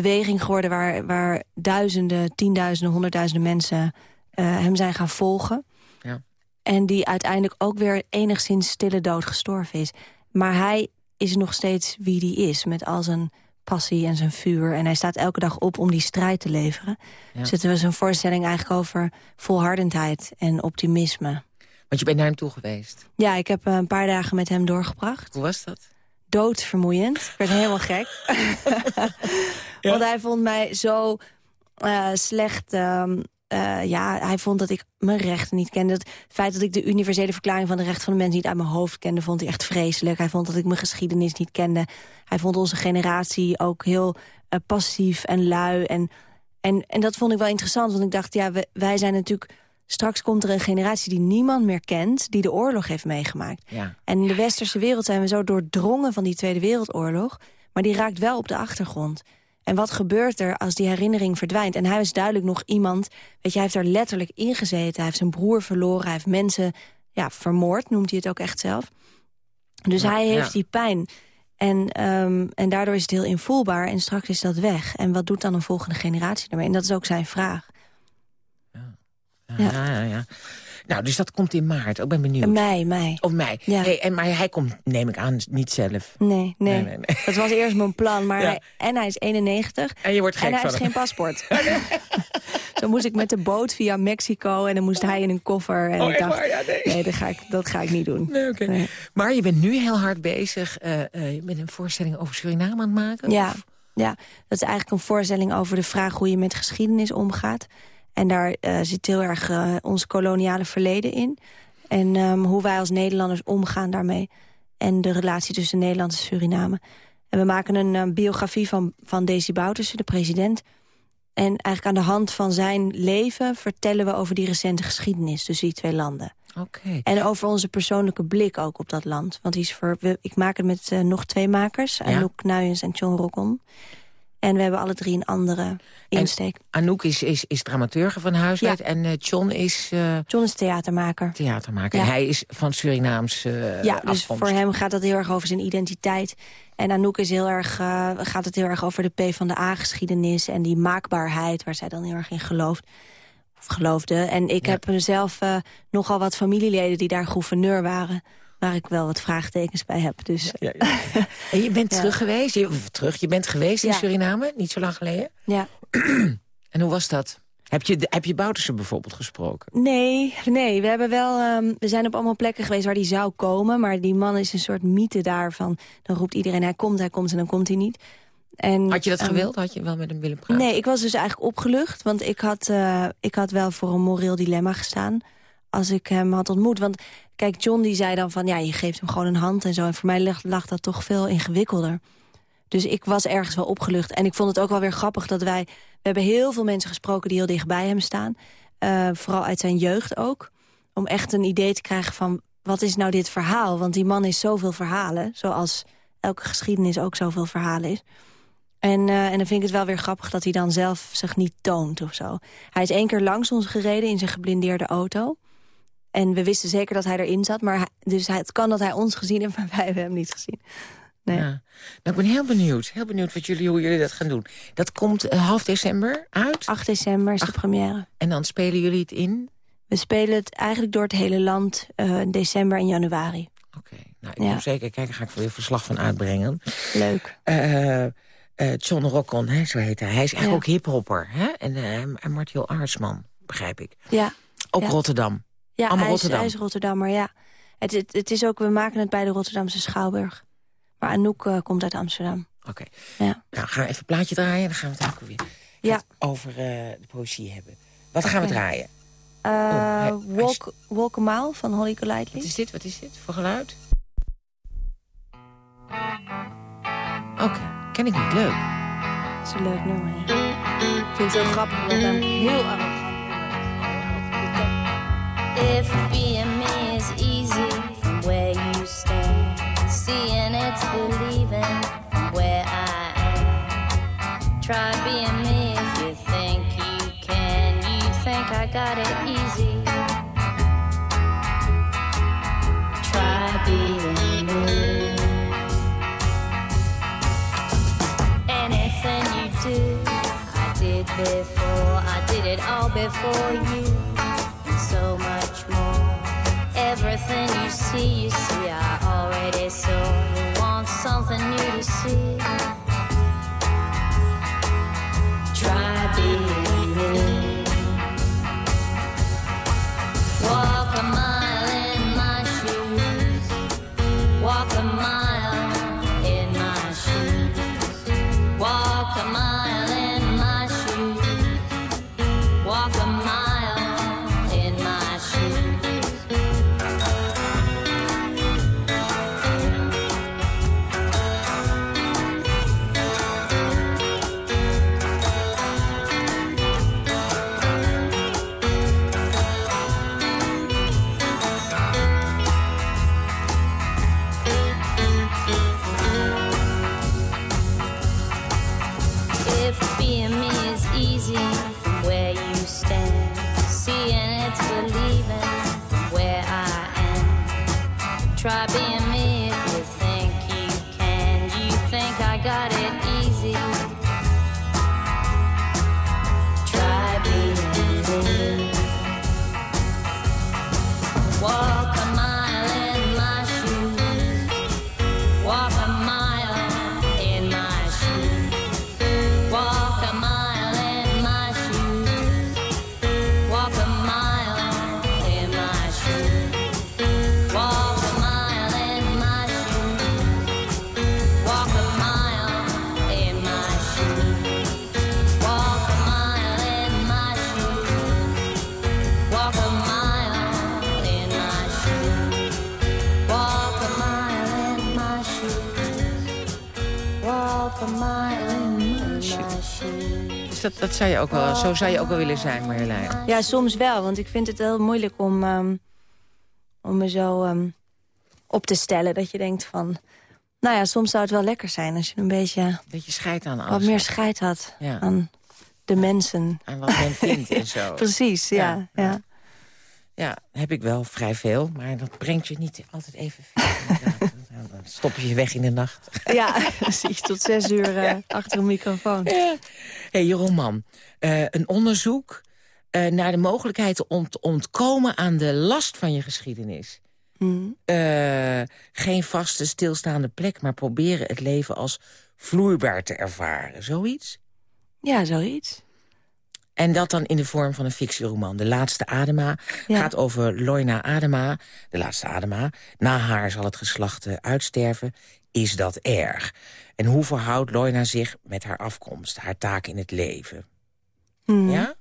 beweging geworden waar, waar duizenden, tienduizenden, honderdduizenden mensen uh, hem zijn gaan volgen. Ja. En die uiteindelijk ook weer enigszins stille dood gestorven is. Maar hij is nog steeds wie die is, met al zijn passie en zijn vuur. En hij staat elke dag op om die strijd te leveren. Ja. Dus het was een voorstelling eigenlijk over volhardendheid en optimisme. Want je bent naar hem toe geweest? Ja, ik heb een paar dagen met hem doorgebracht. Hoe was dat? Doodvermoeiend. Ik werd helemaal gek. ja. Want hij vond mij zo uh, slecht... Um, uh, ja, hij vond dat ik mijn rechten niet kende. Het feit dat ik de universele verklaring van de rechten van de mens niet uit mijn hoofd kende, vond hij echt vreselijk. Hij vond dat ik mijn geschiedenis niet kende. Hij vond onze generatie ook heel uh, passief en lui. En, en, en dat vond ik wel interessant, want ik dacht, ja, we, wij zijn natuurlijk Straks komt er een generatie die niemand meer kent... die de oorlog heeft meegemaakt. Ja. En in de westerse wereld zijn we zo doordrongen van die Tweede Wereldoorlog... maar die raakt wel op de achtergrond. En wat gebeurt er als die herinnering verdwijnt? En hij is duidelijk nog iemand... weet je, hij heeft er letterlijk ingezeten. Hij heeft zijn broer verloren, hij heeft mensen ja, vermoord... noemt hij het ook echt zelf. Dus Ja, hij heeft ja. die pijn... En, ehm, en daardoor is het heel invoelbaar en straks is dat weg. En wat doet dan een volgende generatie daarmee? En dat is ook zijn vraag. Ja, ja, ja. Nou, dus dat komt in maart. Ik ben benieuwd. Mei, mei. Of mei. Ja. Hey, en, maar hij komt, neem ik aan, niet zelf. Nee, nee. Nee, nee, nee. Dat was eerst mijn plan, maar Ja. hij, en hij is 91 En je wordt gek en hij heeft geen paspoort. Zo moest ik met de boot via Mexico en dan moest hij in een koffer. En Oh, ik dacht? Ja, nee. dat ga, ik, dat ga ik niet doen. Nee. Maar je bent nu heel hard bezig. eh, je bent een voorstelling over Suriname aan het maken? Ja, of? ja, dat is eigenlijk een voorstelling over de vraag hoe je met geschiedenis omgaat. En daar eh, zit heel erg eh, ons koloniale verleden in. En ehm, hoe wij als Nederlanders omgaan daarmee. En de relatie tussen Nederland en Suriname. En we maken een eh, biografie van, van Desi Bouterse, de president. En eigenlijk aan de hand van zijn leven vertellen we over die recente geschiedenis tussen die twee landen. Oké. En over onze persoonlijke blik ook op dat land. Want die is voor, ik maak het met nog twee makers. Ja. Anouk Nuyens en John Rockon. En we hebben alle drie een andere insteek. Anouk is, is, is dramaturge van huis Ja. uit en eh, John is eh, John is theatermaker. theatermaker. Ja. En hij is van Surinaams eh ja, dus afkomst. voor hem gaat dat heel erg over zijn identiteit. En Anouk is heel erg, gaat het heel erg over de P van de A-geschiedenis... en die maakbaarheid waar zij dan heel erg in gelooft. Of geloofde. En ik Ja. heb zelf nogal wat familieleden die daar gouverneur waren... waar ik wel wat vraagtekens bij heb. Dus Ja, ja. En je bent terug geweest? Je, of terug, je bent geweest in. Suriname, niet zo lang geleden. ja. En hoe was dat? Heb je, heb je Bouterse bijvoorbeeld gesproken? Nee, nee, we hebben wel. ehm, we zijn op allemaal plekken geweest waar die zou komen, maar die man is een soort mythe daarvan. Dan roept iedereen hij komt, hij komt en dan komt hij niet. En, Had je dat ehm, gewild? Had je wel met hem willen praten? Nee, ik was dus eigenlijk opgelucht, want ik had, eh, ik had wel voor een moreel dilemma gestaan als ik hem had ontmoet. Want kijk, John die zei dan van ja, je geeft hem gewoon een hand en zo. En voor mij lag, dat toch veel ingewikkelder. Dus ik was ergens wel opgelucht. En ik vond het ook wel weer grappig dat wij... We hebben heel veel mensen gesproken die heel dicht bij hem staan. Eh, vooral uit zijn jeugd ook. Om echt een idee te krijgen van... wat is nou dit verhaal? Want die man is zoveel verhalen. Zoals elke geschiedenis ook zoveel verhalen is. En, eh, en dan vind ik het wel weer grappig dat hij dan zelf zich niet toont of zo. Hij is één keer langs ons gereden in zijn geblindeerde auto. En we wisten zeker dat hij erin zat. Maar hij- dus hij, het kan dat hij ons gezien heeft, maar wij hebben hem niet gezien. Nee. Ja. Nou, ik ben heel benieuwd. Heel benieuwd wat jullie, hoe jullie dat gaan doen. Dat komt eh, half december uit. 8 december is de première. En dan spelen jullie het in? We spelen het eigenlijk door het hele land in december en januari. Oké. Nou, ik Ja. moet zeker kijken. Ga ik weer verslag van uitbrengen. Leuk. Eh, John Rockon, hè, zo heet hij. Hij is eigenlijk Ja. ook hiphopper. Hè? En, en Martial Aartsman, begrijp ik. Ja, Ook Ja. Rotterdam. Ja Allemaal hij, is, Rotterdam. hij is Rotterdammer, ja. Het, het, het is ook, we maken het bij de Rotterdamse Schouwburg. Maar Anouk eh, komt uit Amsterdam. Oké. Ja. Nou, gaan we even een plaatje draaien. Dan gaan we het ook weer Ja. over eh, de poëzie hebben. Wat gaan we draaien? Hij- hij is- Walk, a Mile van Holly Wat Golightly. is dit? Wat is dit voor geluid? Oké, ken ik niet. Leuk. Dat is een leuk nummer, ja. Ik vind het heel grappig, want namelijk heel nummer. If being me is easy from where you stand, seeing it's believing from where I am. Try being me if you think you can. You think I got it easy. Try being me. Anything you do, I did before. I did it all before you see, you see, I already saw. You want something new to see. Dat, dat zou je ook wel, zo zou je ook wel willen zijn, Marjolein. Ja, soms wel, want ik vind het heel moeilijk om, ehm, om me zo ehm, op te stellen. Dat je denkt van, nou ja, soms zou het wel lekker zijn als je een beetje Dat je scheidt aan alles. wat meer scheid had Ja. aan de mensen. Aan wat men vindt en zo. Precies, ja. Ja, ja. Ja, heb ik wel vrij veel, maar dat brengt je niet altijd even. Dan stop je je weg in de nacht. Ja, precies. Tot zes uur eh, achter een microfoon. Hé, hey, Jeroen Man. eh, een onderzoek eh, naar de mogelijkheid te ont- ontkomen aan de last van je geschiedenis. Hmm. Geen vaste, stilstaande plek, maar proberen het leven als vloeibaar te ervaren. Zoiets? Ja, zoiets. En dat dan in de vorm van een fictieroman. De Laatste Adema Ja. gaat over Loina Adema. De Laatste Adema. Na haar zal het geslacht eh, uitsterven. Is dat erg? En hoe verhoudt Loina zich met haar afkomst? Haar taak in het leven? Hmm. Ja?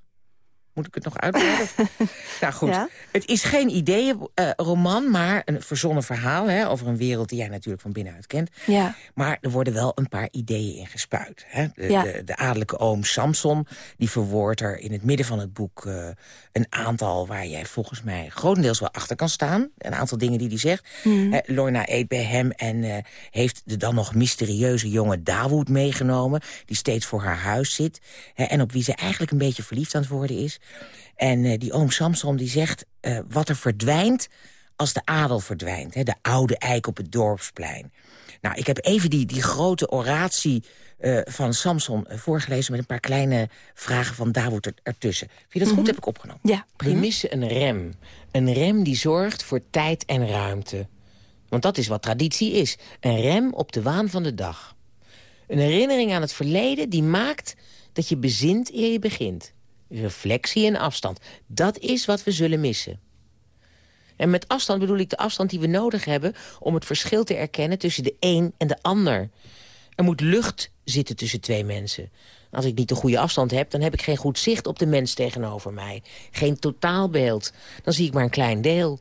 Moet ik het nog uitbreiden? nou goed, Ja. het is geen ideeënroman, maar een verzonnen verhaal... Hè, over een wereld die jij natuurlijk van binnenuit kent. Ja. Maar er worden wel een paar ideeën in gespuit. Hè? De, Ja. de, de adellijke oom Samson, die verwoordt er in het midden van het boek... eh, een aantal waar jij volgens mij grotendeels wel achter kan staan. Een aantal dingen die hij zegt. Hmm. Hè, Lorna eet bij hem en eh, heeft de dan nog mysterieuze jonge Dawood meegenomen... die steeds voor haar huis zit. Hè, en op wie ze eigenlijk een beetje verliefd aan het worden is. En eh, die oom Samson die zegt eh, wat er verdwijnt als de adel verdwijnt. Hè, de oude eik op het dorpsplein. Nou, ik heb even die, die grote oratie eh, van Samson voorgelezen... met een paar kleine vragen van Dawood er, ertussen. Vind je dat goed? Heb ik opgenomen. Ja, missen een rem. Een rem die zorgt voor tijd en ruimte. Want dat is wat traditie is. Een rem op de waan van de dag. Een herinnering aan het verleden die maakt dat je bezint eer je begint. Reflectie en afstand. Dat is wat we zullen missen. En met afstand bedoel ik de afstand die we nodig hebben... om het verschil te erkennen tussen de een en de ander. Er moet lucht zitten tussen twee mensen. Als ik niet de goede afstand heb, dan heb ik geen goed zicht op de mens tegenover mij. Geen totaalbeeld. Dan zie ik maar een klein deel.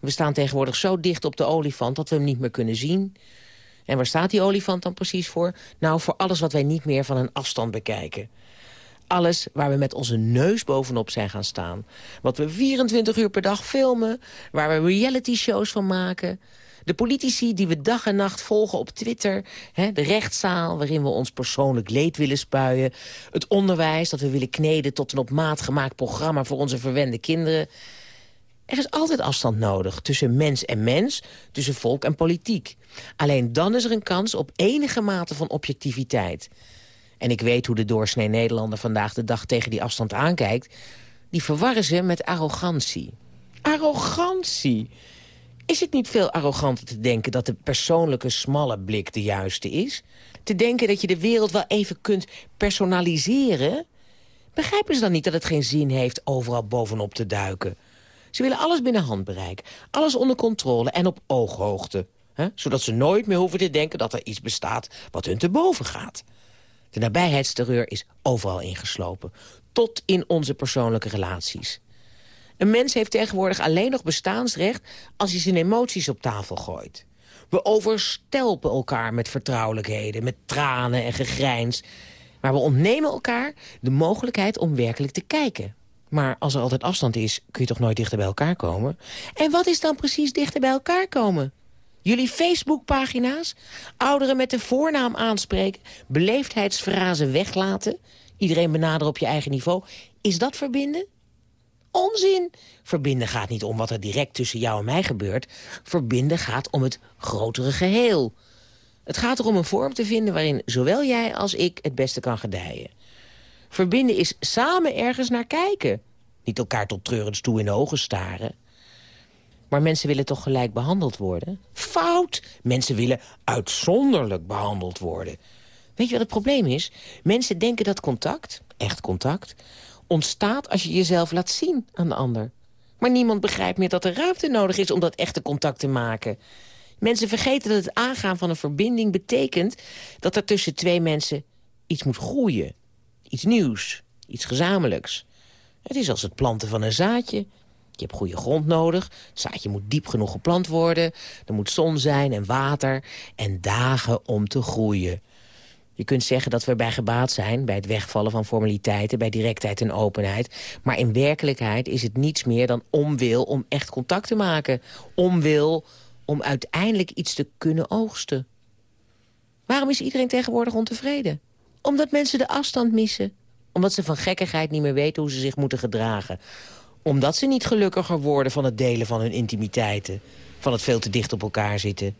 We staan tegenwoordig zo dicht op de olifant dat we hem niet meer kunnen zien. En waar staat die olifant dan precies voor? Nou, voor alles wat wij niet meer van een afstand bekijken. Alles waar we met onze neus bovenop zijn gaan staan. Wat we 24 uur per dag filmen. Waar we reality shows van maken. De politici die we dag en nacht volgen op Twitter. Hè, de rechtszaal waarin we ons persoonlijk leed willen spuien. Het onderwijs dat we willen kneden tot een op maat gemaakt programma voor onze verwende kinderen. Er is altijd afstand nodig tussen mens en mens, tussen volk en politiek. Alleen dan is er een kans op enige mate van objectiviteit. En ik weet hoe de doorsnee Nederlander vandaag de dag tegen die afstand aankijkt. Die verwarren ze met arrogantie. Arrogantie! Is het niet veel arroganter te denken dat de persoonlijke smalle blik de juiste is? Te denken dat je de wereld wel even kunt personaliseren? Begrijpen ze dan niet dat het geen zin heeft overal bovenop te duiken? Ze willen alles binnen handbereik, alles onder controle en op ooghoogte. Hè? Zodat ze nooit meer hoeven te denken dat er iets bestaat wat hun te boven gaat. De nabijheidsterreur is overal ingeslopen. Tot in onze persoonlijke relaties. Een mens heeft tegenwoordig alleen nog bestaansrecht... als hij zijn emoties op tafel gooit. We overstelpen elkaar met vertrouwelijkheden, met tranen en gegrijns. Maar we ontnemen elkaar de mogelijkheid om werkelijk te kijken. Maar als er altijd afstand is, kun je toch nooit dichter bij elkaar komen? En wat is dan precies dichter bij elkaar komen? Jullie Facebookpagina's? Ouderen met de voornaam aanspreken? Beleefdheidsfrazen weglaten? Iedereen benaderen op je eigen niveau? Is dat verbinden? Onzin! Verbinden gaat niet om wat er direct tussen jou en mij gebeurt. Verbinden gaat om het grotere geheel. Het gaat erom een vorm te vinden waarin zowel jij als ik het beste kan gedijen. Verbinden is samen ergens naar kijken. Niet elkaar tot treurends toe in de ogen staren. Maar mensen willen toch gelijk behandeld worden? Fout! Mensen willen uitzonderlijk behandeld worden. Weet je wat het probleem is? Mensen denken dat contact, echt contact... ontstaat als je jezelf laat zien aan de ander. Maar niemand begrijpt meer dat er ruimte nodig is om dat echte contact te maken. Mensen vergeten dat het aangaan van een verbinding betekent... dat er tussen twee mensen iets moet groeien. Iets nieuws, iets gezamenlijks. Het is als het planten van een zaadje. Je hebt goede grond nodig. Het zaadje moet diep genoeg geplant worden. Er moet zon zijn en water en dagen om te groeien. Je kunt zeggen dat we erbij gebaat zijn bij het wegvallen van formaliteiten... bij directheid en openheid. Maar in werkelijkheid is het niets meer dan omwil om echt contact te maken. Omwil om uiteindelijk iets te kunnen oogsten. Waarom is iedereen tegenwoordig ontevreden? Omdat mensen de afstand missen. Omdat ze van gekkigheid niet meer weten hoe ze zich moeten gedragen. Omdat ze niet gelukkiger worden van het delen van hun intimiteiten. Van het veel te dicht op elkaar zitten.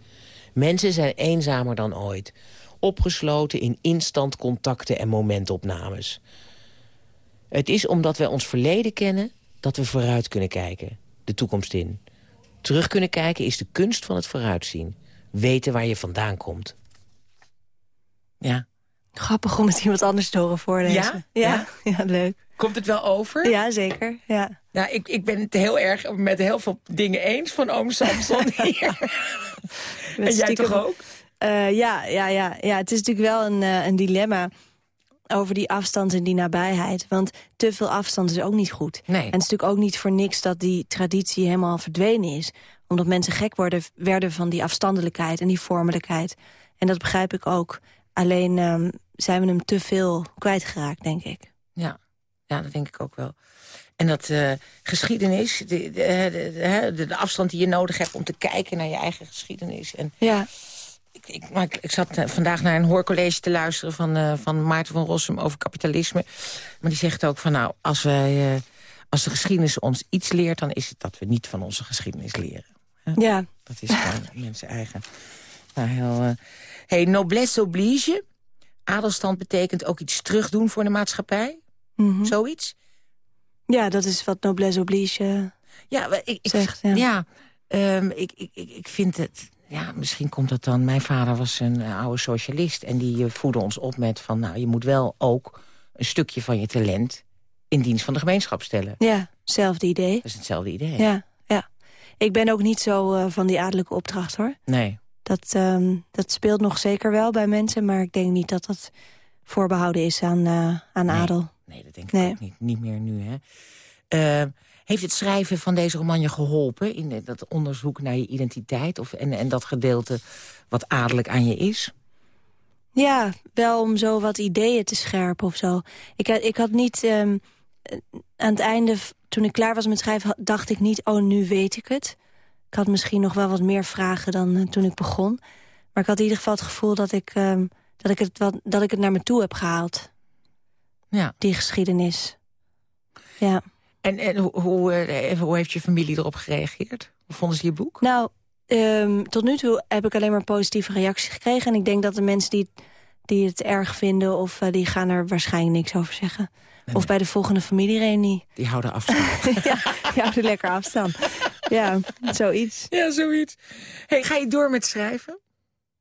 Mensen zijn eenzamer dan ooit. Opgesloten in instant contacten en momentopnames. Het is omdat wij ons verleden kennen dat we vooruit kunnen kijken. De toekomst in. Terug kunnen kijken is de kunst van het vooruitzien. Weten waar je vandaan komt. Ja. Grappig om het iemand anders te horen voorlezen. Ja? Ja, ja leuk. Komt het wel over? Ja, zeker. Ja. Nou, ik, ik ben het heel erg met heel veel dingen eens van oom Samson hier. en jij toch ook? Uh, ja, ja, ja, ja, het is natuurlijk wel een, uh, een dilemma over die afstand en die nabijheid. Want te veel afstand is ook niet goed. Nee. En het is natuurlijk ook niet voor niks dat die traditie helemaal verdwenen is. Omdat mensen gek worden, werden van die afstandelijkheid en die vormelijkheid. En dat begrijp ik ook. Alleen um, zijn we hem te veel kwijtgeraakt, denk ik. Ja, dat denk ik ook wel. En dat uh, geschiedenis, de, de, de, de, afstand die je nodig hebt om te kijken naar je eigen geschiedenis. En ja. Ik, ik, maar ik, ik zat uh, vandaag naar een hoorcollege te luisteren van, uh, van Maarten van Rossum over kapitalisme. Maar die zegt ook van nou, als, wij, als de geschiedenis ons iets leert, dan is het dat we niet van onze geschiedenis leren. Ja. Dat is gewoon mensen eigen. Nou, heel, hey, noblesse oblige. Adelstand betekent ook iets terugdoen voor de maatschappij. Mm -hmm. Zoiets. Ja, dat is wat noblesse oblige ja, ik, ik, zegt. Ja, ja um, ik, ik, ik vind het... Ja, misschien komt dat dan... Mijn vader was een uh, oude socialist en die uh, voedde ons op met van... nou, je moet wel ook een stukje van je talent in dienst van de gemeenschap stellen. Ja, hetzelfde idee. Dat is hetzelfde idee. Ja, ja. Ik ben ook niet zo uh, van die adellijke opdracht, hoor. Nee. Dat, um, dat speelt nog zeker wel bij mensen, maar ik denk niet dat dat voorbehouden is aan, aan nee, adel. Nee, dat denk ik Nee. ook niet. Niet meer nu, hè. Eh, heeft het schrijven van deze roman je geholpen... in eh, dat onderzoek naar je identiteit of, en, en dat gedeelte wat adellijk aan je is? Ja, wel om zo wat ideeën te scherpen of zo. Ik, had- ik had niet... ehm, eh, aan het einde, toen ik klaar was met schrijven... dacht ik niet, oh, nu weet ik het. Ik had misschien nog wel wat meer vragen dan eh, toen ik begon. Maar ik had in ieder geval het gevoel dat ik, ehm, dat ik, het, wat, dat ik het naar me toe heb gehaald. Ja. Die geschiedenis. Ja. En, en hoe, hoe, eh, hoe heeft je familie erop gereageerd? Hoe vonden ze je boek? Nou, ehm, tot nu toe heb ik alleen maar positieve reacties gekregen. En ik denk dat de mensen die, die het erg vinden... of eh, die gaan er waarschijnlijk niks over zeggen. Of bij de volgende familiereunie. Die houden afstand. ja, die houden lekker afstand. Ja, zoiets. ja, zoiets. Hey, ga je door met schrijven?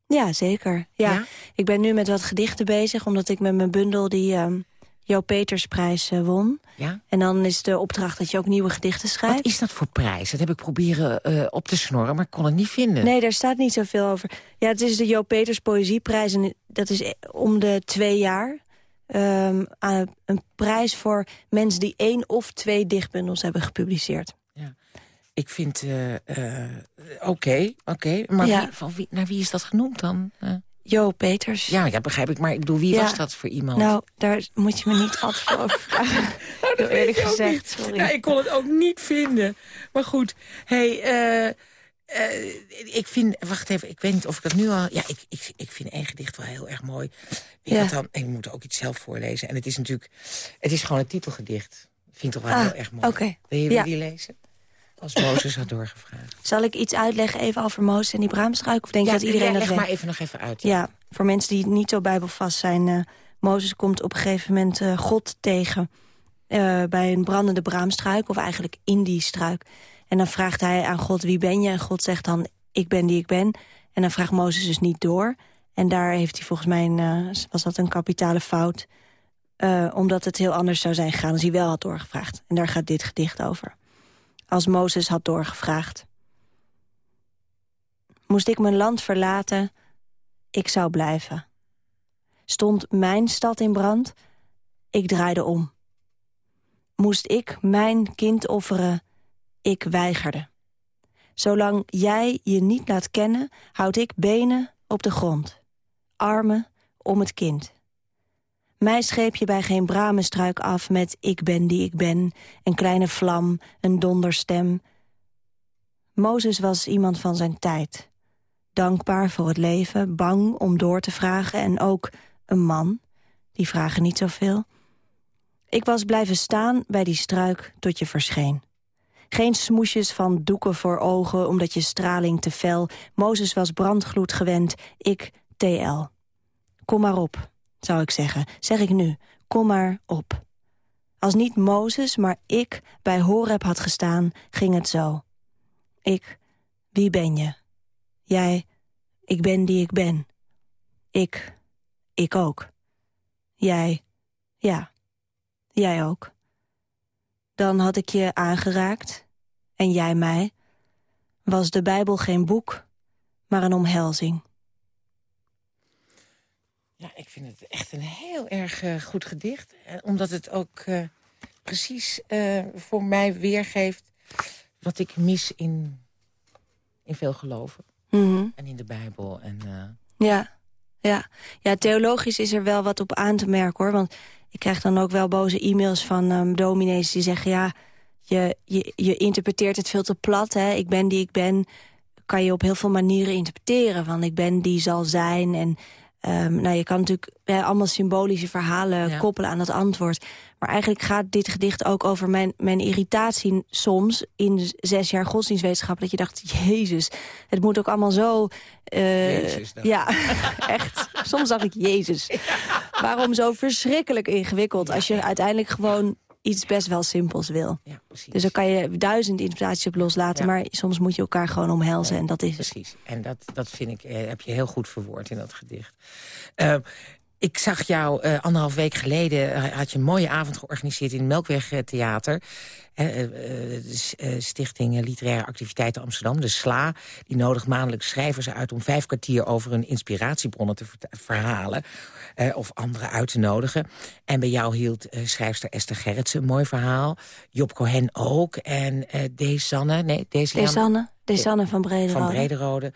Ja, zeker. Ja. Ja? Ik ben nu met wat gedichten bezig... omdat ik met mijn bundel die ehm Jo Petersprijs eh, won. Ja? En dan is de opdracht dat je ook nieuwe gedichten schrijft. Wat is dat voor prijs? Dat heb ik proberen eh, op te snorren, maar ik kon het niet vinden. Nee, daar staat niet zoveel over. Ja, het is de Jo Peters Poëzieprijs. En dat is om de twee jaar. Ehm, een prijs voor mensen die één of twee dichtbundels hebben gepubliceerd. Ik vind... eh, eh, Oké, oké. Maar Ja. wie, van wie, naar wie is dat genoemd dan? Jo Peters. ja, ja, begrijp ik. Maar ik bedoel, wie Ja. was dat voor iemand? Nou, daar moet je me niet altijd over vragen. Heel eerlijk gezegd, sorry. Nou, ik kon het ook niet vinden. Maar goed, hey, eh, eh, ik vind... Wacht even, ik weet niet of ik dat nu al... Ja, ik, ik, ik vind één gedicht wel heel erg mooi. Ik, Ja. dan, ik moet ook iets zelf voorlezen. En het is natuurlijk... Het is gewoon een titelgedicht. Ik vind het toch wel Ah, heel erg mooi. oké. Wil je Ja. die lezen? Als Mozes had doorgevraagd. Zal ik iets uitleggen even over Mozes en die braamstruik? Of denk je dat iedereen ja, leg maar even nog even uit. Ja, voor mensen die niet zo bijbelvast zijn. eh Mozes komt op een gegeven moment eh, God tegen eh, bij een brandende braamstruik. Of eigenlijk in die struik. En dan vraagt hij aan God, wie ben je? En God zegt dan, ik ben die ik ben. En dan vraagt Mozes dus niet door. En daar heeft hij volgens mij, een, was dat een kapitale fout. omdat het heel anders zou zijn gegaan als hij wel had doorgevraagd. En daar gaat dit gedicht over. Als Mozes had doorgevraagd. Moest ik mijn land verlaten, ik zou blijven. Stond mijn stad in brand, ik draaide om. Moest ik mijn kind offeren, ik weigerde. Zolang jij je niet laat kennen, houd ik benen op de grond. Armen om het kind. Mij scheep je bij geen bramenstruik af met ik ben die ik ben... een kleine vlam, een donderstem. Mozes was iemand van zijn tijd. Dankbaar voor het leven, bang om door te vragen... en ook een man, die vragen niet zoveel. Ik was blijven staan bij die struik tot je verscheen. Geen smoesjes van doeken voor ogen, omdat je straling te fel... Mozes was brandgloed gewend, ik TL. Kom maar op, zou ik zeggen. Zeg ik nu, kom maar op. Als niet Mozes, maar ik bij Horeb had gestaan, ging het zo. Ik, wie ben je? Jij, ik ben die ik ben. Ik, ik ook. Jij, ja, jij ook. Dan had ik je aangeraakt, en jij mij. Was de Bijbel geen boek, maar een omhelzing. Ja, ik vind het echt een heel erg eh, goed gedicht. Eh, omdat het ook eh, precies voor mij weergeeft... wat ik mis in, in veel geloven. Mhm. En in de Bijbel. En, Ja, ja. ja, theologisch is er wel wat op aan te merken, hoor. Want ik krijg dan ook wel boze e-mails van ehm dominees die zeggen... ja, je, je, je interpreteert het veel te plat, hè. Ik ben die ik ben, kan je op heel veel manieren interpreteren. Van ik ben die zal zijn en... ehm, nou, je kan natuurlijk allemaal symbolische verhalen Ja. koppelen aan dat antwoord. Maar eigenlijk gaat dit gedicht ook over mijn, mijn irritatie soms... in zes jaar godsdienstwetenschap, dat je dacht... Jezus, het moet ook allemaal zo... eh, Jezus, ja, echt. Soms dacht ik, Jezus. Waarom zo verschrikkelijk ingewikkeld... als je uiteindelijk gewoon iets best wel simpels wil. ja, precies. Dus daar kan je duizend interpretaties op loslaten... Ja. maar soms moet je elkaar gewoon omhelzen en dat is. Precies. En dat, dat vind ik, eh, heb je heel goed verwoord in dat gedicht. Ehm, ik zag jou uh, anderhalf week geleden... Uh, had je een mooie avond georganiseerd in het Melkweg Theater. Stichting Literaire Activiteiten Amsterdam, de SLA... die nodigt maandelijks schrijvers uit om vijf kwartier... over hun inspiratiebronnen te verhalen of anderen uit te nodigen. En bij jou hield schrijfster Esther Gerritsen een mooi verhaal. Job Cohen ook. En Desanne, nee, Desanne. Desanne van Brederode. Van Brederode.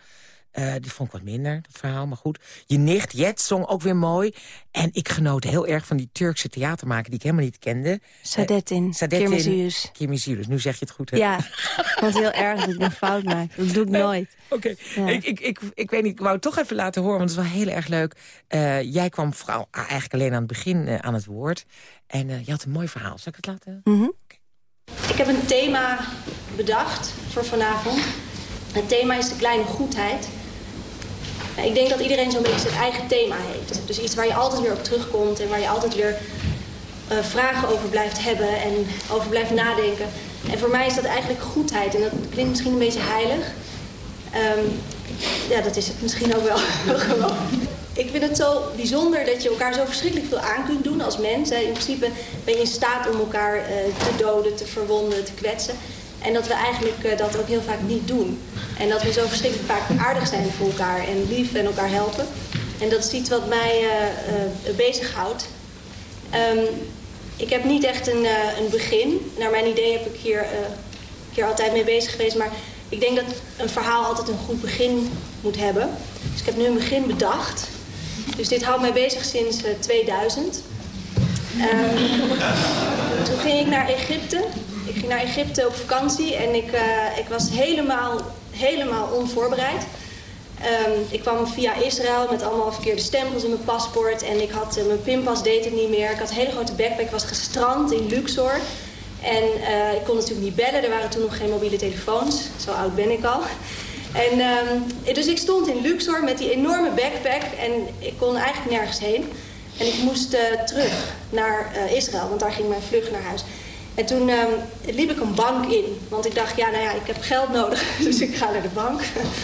Uh, die vond ik wat minder, dat verhaal, maar goed. Je nicht, Jet, zong ook weer mooi. En ik genoot heel erg van die Turkse theatermaker die ik helemaal niet kende. Sadettin, uh, Sadettin Kirmizius. Nu zeg je het goed, hè? Ja, het heel erg dat ik een fout maak. Dat doe ik nooit. Oké, okay. ik, ik, ik, ik weet niet, ik wou het toch even laten horen, want het is wel heel erg leuk. Uh, jij kwam vooral eigenlijk alleen aan het begin uh, aan het woord. En je had een mooi verhaal. Zal ik het laten? Mm -hmm. okay. Ik heb een thema bedacht voor vanavond. Het thema is de kleine goedheid. Ik denk dat iedereen zo'n beetje zijn eigen thema heeft. Dus iets waar je altijd weer op terugkomt en waar je altijd weer uh, vragen over blijft hebben en over blijft nadenken. En voor mij is dat eigenlijk goedheid. En dat klinkt misschien een beetje heilig. Um, ja, dat is het misschien ook wel gewoon. Ik vind het zo bijzonder dat je elkaar zo verschrikkelijk veel aan kunt doen als mens. In principe ben je in staat om elkaar uh, te doden, te verwonden, te kwetsen. En dat we eigenlijk uh, dat ook heel vaak niet doen. En dat we zo verschrikkelijk vaak aardig zijn voor elkaar en lief en elkaar helpen. En dat is iets wat mij uh, uh, bezighoudt. Um, ik heb niet echt een, een begin. Naar mijn idee heb ik hier, hier altijd mee bezig geweest. Maar ik denk dat een verhaal altijd een goed begin moet hebben. Dus ik heb nu een begin bedacht. Dus dit houdt mij bezig sinds 2000. Um, toen ging ik naar Egypte ging naar Egypte op vakantie en ik, uh, ik was helemaal, helemaal onvoorbereid. Um, ik kwam via Israël met allemaal verkeerde stempels in mijn paspoort. En ik had uh, mijn pinpas deed het niet meer. Ik had een hele grote backpack. Ik was gestrand in Luxor. En uh, ik kon natuurlijk niet bellen. Er waren toen nog geen mobiele telefoons. Zo oud ben ik al. En, um, dus ik stond in Luxor met die enorme backpack. En ik kon eigenlijk nergens heen. En ik moest terug naar Israël. Want daar ging mijn vlucht naar huis. En toen um, liep ik een bank in. Want ik dacht, ja, nou ja, ik heb geld nodig. Dus ik ga naar de bank.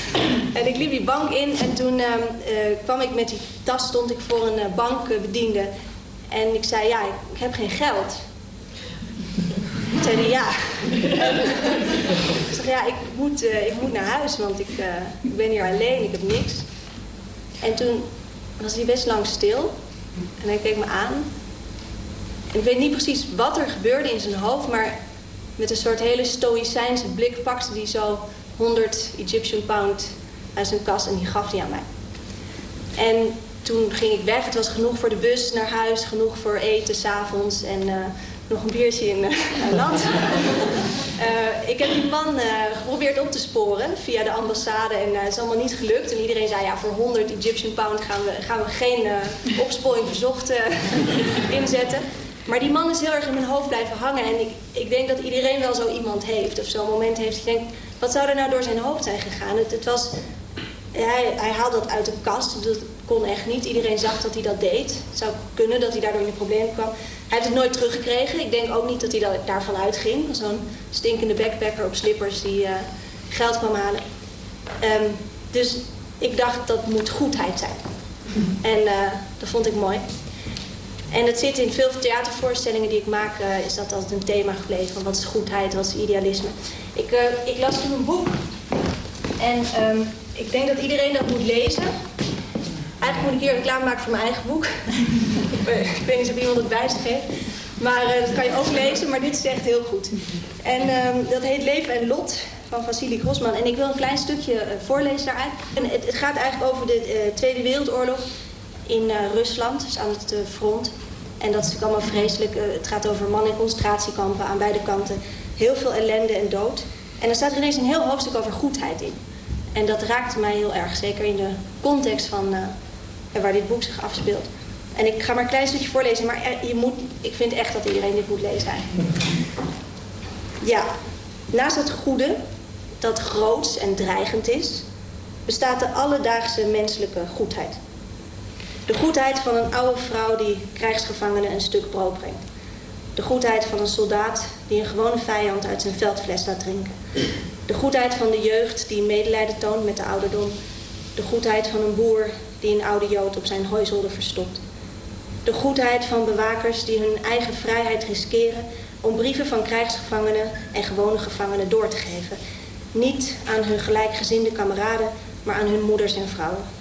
en ik liep die bank in. En toen um, uh, kwam ik met die tas, stond ik voor een uh, bankbediende. En ik zei, ja, ik, heb geen geld. Toen zei hij, ja. ik zeg, ja, ik moet, uh, ik moet naar huis. Want ik, ik ben hier alleen, ik heb niks. En toen was hij best lang stil. En hij keek me aan. Ik weet niet precies wat er gebeurde in zijn hoofd, maar met een soort hele stoïcijnse blik pakte hij zo 100 Egyptian pound uit zijn kas en die gaf hij aan mij. En toen ging ik weg. Het was genoeg voor de bus naar huis, genoeg voor eten s'avonds en uh, nog een biertje in uh, land. uh, ik heb die man geprobeerd op te sporen via de ambassade en het is allemaal niet gelukt. En iedereen zei, ja, voor 100 Egyptian pound gaan we, gaan we geen opsporing verzocht inzetten. Maar die man is heel erg in mijn hoofd blijven hangen. En ik, ik denk dat iedereen wel zo iemand heeft. Of zo'n moment heeft. Je denkt, wat zou er nou door zijn hoofd zijn gegaan? Het, het was... Hij, hij haalde dat uit de kast. Dat kon echt niet. Iedereen zag dat hij dat deed. Het zou kunnen dat hij daardoor in de problemen kwam. Hij heeft het nooit teruggekregen. Ik denk ook niet dat hij daarvan uitging. Zo'n stinkende backpacker op slippers die uh, geld kwam halen. Um, dus ik dacht, dat moet goedheid zijn. En uh, dat vond ik mooi. En het zit in veel theatervoorstellingen die ik maak, uh, is dat altijd een thema gebleven. Van wat is goedheid, wat is idealisme. Ik, uh, ik las toen een boek. En um, ik denk dat iedereen dat moet lezen. Eigenlijk moet ik hier reclame maken voor mijn eigen boek. ik weet niet of iemand het bij zich heeft. Maar dat kan je ook lezen, maar dit is echt heel goed. En um, dat heet Leven en Lot van Vasily Grossman. En ik wil een klein stukje voorlezen daaruit. En het, het, gaat eigenlijk over de Tweede Wereldoorlog in uh, Rusland, dus aan het uh, front. En dat is natuurlijk allemaal vreselijk. Uh, het gaat over mannen in concentratiekampen aan beide kanten. Heel veel ellende en dood. En er staat er ineens een heel hoofdstuk over goedheid in. En dat raakte mij heel erg, zeker in de context van waar dit boek zich afspeelt. En ik ga maar een klein stukje voorlezen, maar je moet, ik vind echt dat iedereen dit moet lezen eigenlijk. Ja, naast het goede, dat groots en dreigend is, bestaat de alledaagse menselijke goedheid. De goedheid van een oude vrouw die krijgsgevangenen een stuk brood brengt. De goedheid van een soldaat die een gewone vijand uit zijn veldfles laat drinken. De goedheid van de jeugd die medelijden toont met de ouderdom. De goedheid van een boer die een oude jood op zijn hooizolder verstopt. De goedheid van bewakers die hun eigen vrijheid riskeren... om brieven van krijgsgevangenen en gewone gevangenen door te geven. Niet aan hun gelijkgezinde kameraden, maar aan hun moeders en vrouwen.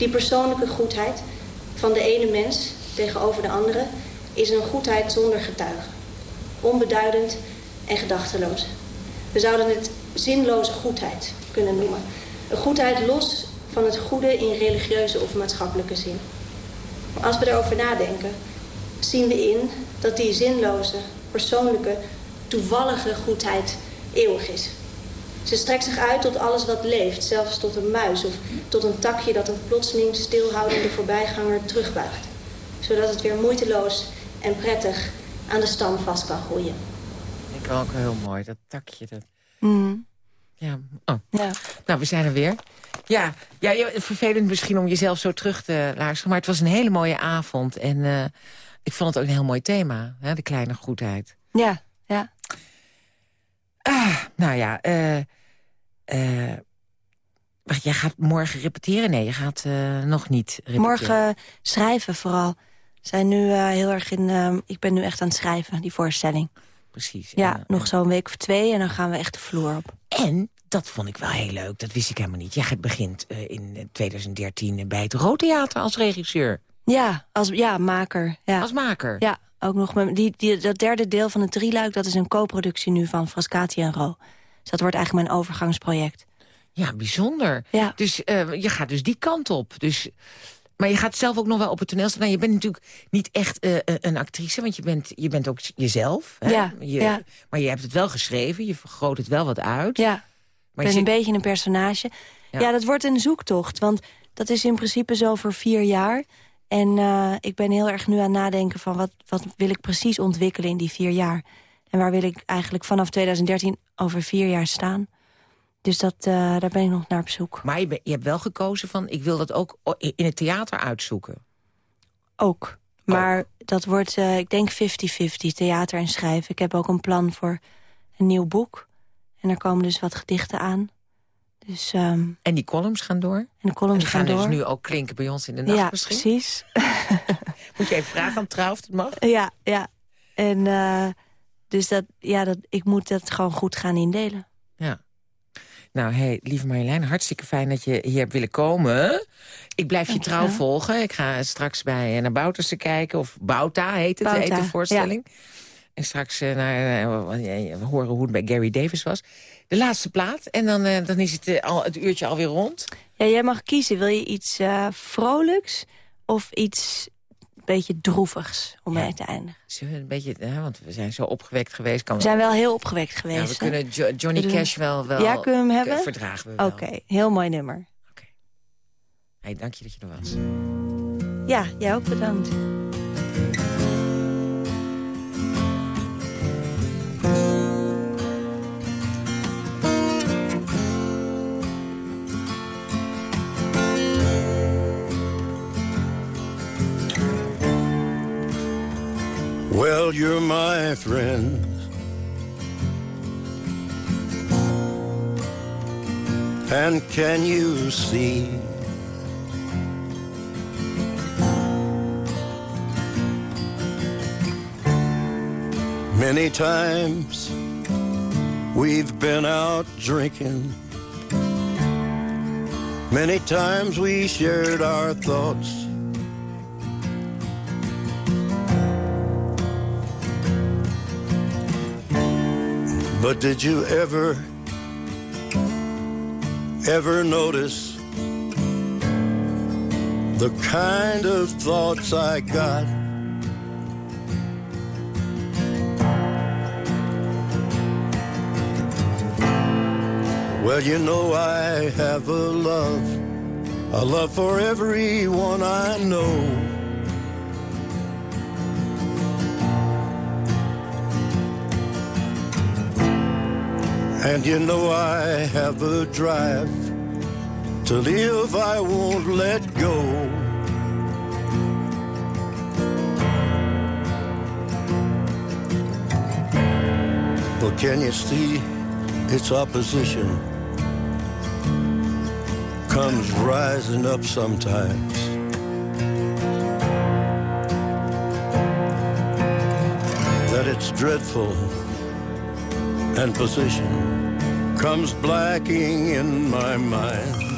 Die persoonlijke goedheid van de ene mens tegenover de andere... is een goedheid zonder getuigen. Onbeduidend en gedachteloos. We zouden het zinloze goedheid kunnen noemen. Een goedheid los van het goede in religieuze of maatschappelijke zin. Als we erover nadenken, zien we in dat die zinloze, persoonlijke, toevallige goedheid eeuwig is. Ze strekt zich uit tot alles wat leeft, zelfs tot een muis of tot een takje dat een plotseling stilhoudende voorbijganger terugbuigt. Zodat het weer moeiteloos en prettig aan de stam vast kan groeien. Ik ook heel mooi, dat takje. Dat... Mm. Ja. Oh. Ja. Nou, we zijn er weer. Ja, ja, vervelend misschien om jezelf zo terug te luisteren. Maar het was een hele mooie avond. En eh, ik vond het ook een heel mooi thema. Hè, de kleine goedheid. Ja, ja. Ah, nou ja. eh eh, wacht, jij gaat morgen repeteren? Nee, je gaat eh, nog niet repeteren. Morgen schrijven vooral. Zijn nu eh, heel erg in... eh, ik ben nu echt aan het schrijven, die voorstelling. Precies. Ja, En, nog zo'n week of twee en dan gaan we echt de vloer op. En, dat vond ik wel heel leuk, dat wist ik helemaal niet. Jij begint in 2013 bij het Roodtheater als regisseur. Ja, als ja, maker. Ja. Als maker. Ja, ook nog met die, die, dat derde deel van het drieluik... dat is een co-productie nu van Frascati en Ro. Dus dat wordt eigenlijk mijn overgangsproject. Ja, bijzonder. Ja. Dus eh, je gaat dus die kant op. Dus, maar je gaat zelf ook nog wel op het toneel staan. Nou, je bent natuurlijk niet echt eh, een actrice, want je bent, je bent ook jezelf. Hè? Ja, je, ja. Maar je hebt het wel geschreven, je vergroot het wel wat uit. Ja, maar ik ben je een beetje een personage. Ja. Ja. dat wordt een zoektocht. Want dat is in principe zo voor vier jaar. En eh, ik ben heel erg nu aan het nadenken van... Wat, wat wil ik precies ontwikkelen in die vier jaar? En waar wil ik eigenlijk vanaf 2013 over vier jaar staan? Dus dat, eh, daar ben ik nog naar op zoek. Maar je, ben- je hebt wel gekozen van, ik wil dat ook in het theater uitzoeken. Ook. Maar dat wordt, eh, ik denk 50-50, theater en schrijven. Ik heb ook een plan voor een nieuw boek. En er komen dus wat gedichten aan. Dus, ehm, En die columns gaan door. en de columns die gaan gaan dus door. nu ook klinken bij ons in de nacht ja, misschien. precies. Moet je even vragen aan trouw of het mag? Ja, ja. En eh, dus dat, ja, dat, ik moet dat gewoon goed gaan indelen. Ja. Nou, hey, lieve Marjolein, hartstikke fijn dat je hier hebt willen komen. Ik blijf je Dankjewel. trouw volgen. Ik ga straks bij eh, naar Bouterse kijken. Of Bouta heet het, Bouta, heet de voorstelling. En straks eh, naar, eh, we horen hoe het bij Gary Davis was. De laatste plaat. En dan, dan is het, al, het uurtje alweer rond. Ja, jij mag kiezen. Wil je iets vrolijks of iets beetje droevigs om Ja. mee te eindigen? Een beetje, hè, want we zijn zo opgewekt geweest. Kan We zijn wel heel opgewekt geweest. ja, we kunnen Jo- Johnny Cash wel, wel... Ja, kunnen we hem hebben? Verdragen. Oké, heel mooi nummer. Hey, dank je dat je er was. Ja, jij ook bedankt. Well, you're my friend. And can you see? Many times we've been out drinking. Many times we shared our thoughts. But did you ever, ever notice the kind of thoughts I got? Well, you know I have a love, a love for everyone I know. And you know I have a drive to live, I won't let go. But can you see its opposition comes rising up sometimes? that it's dreadful, and position comes blacking in my mind.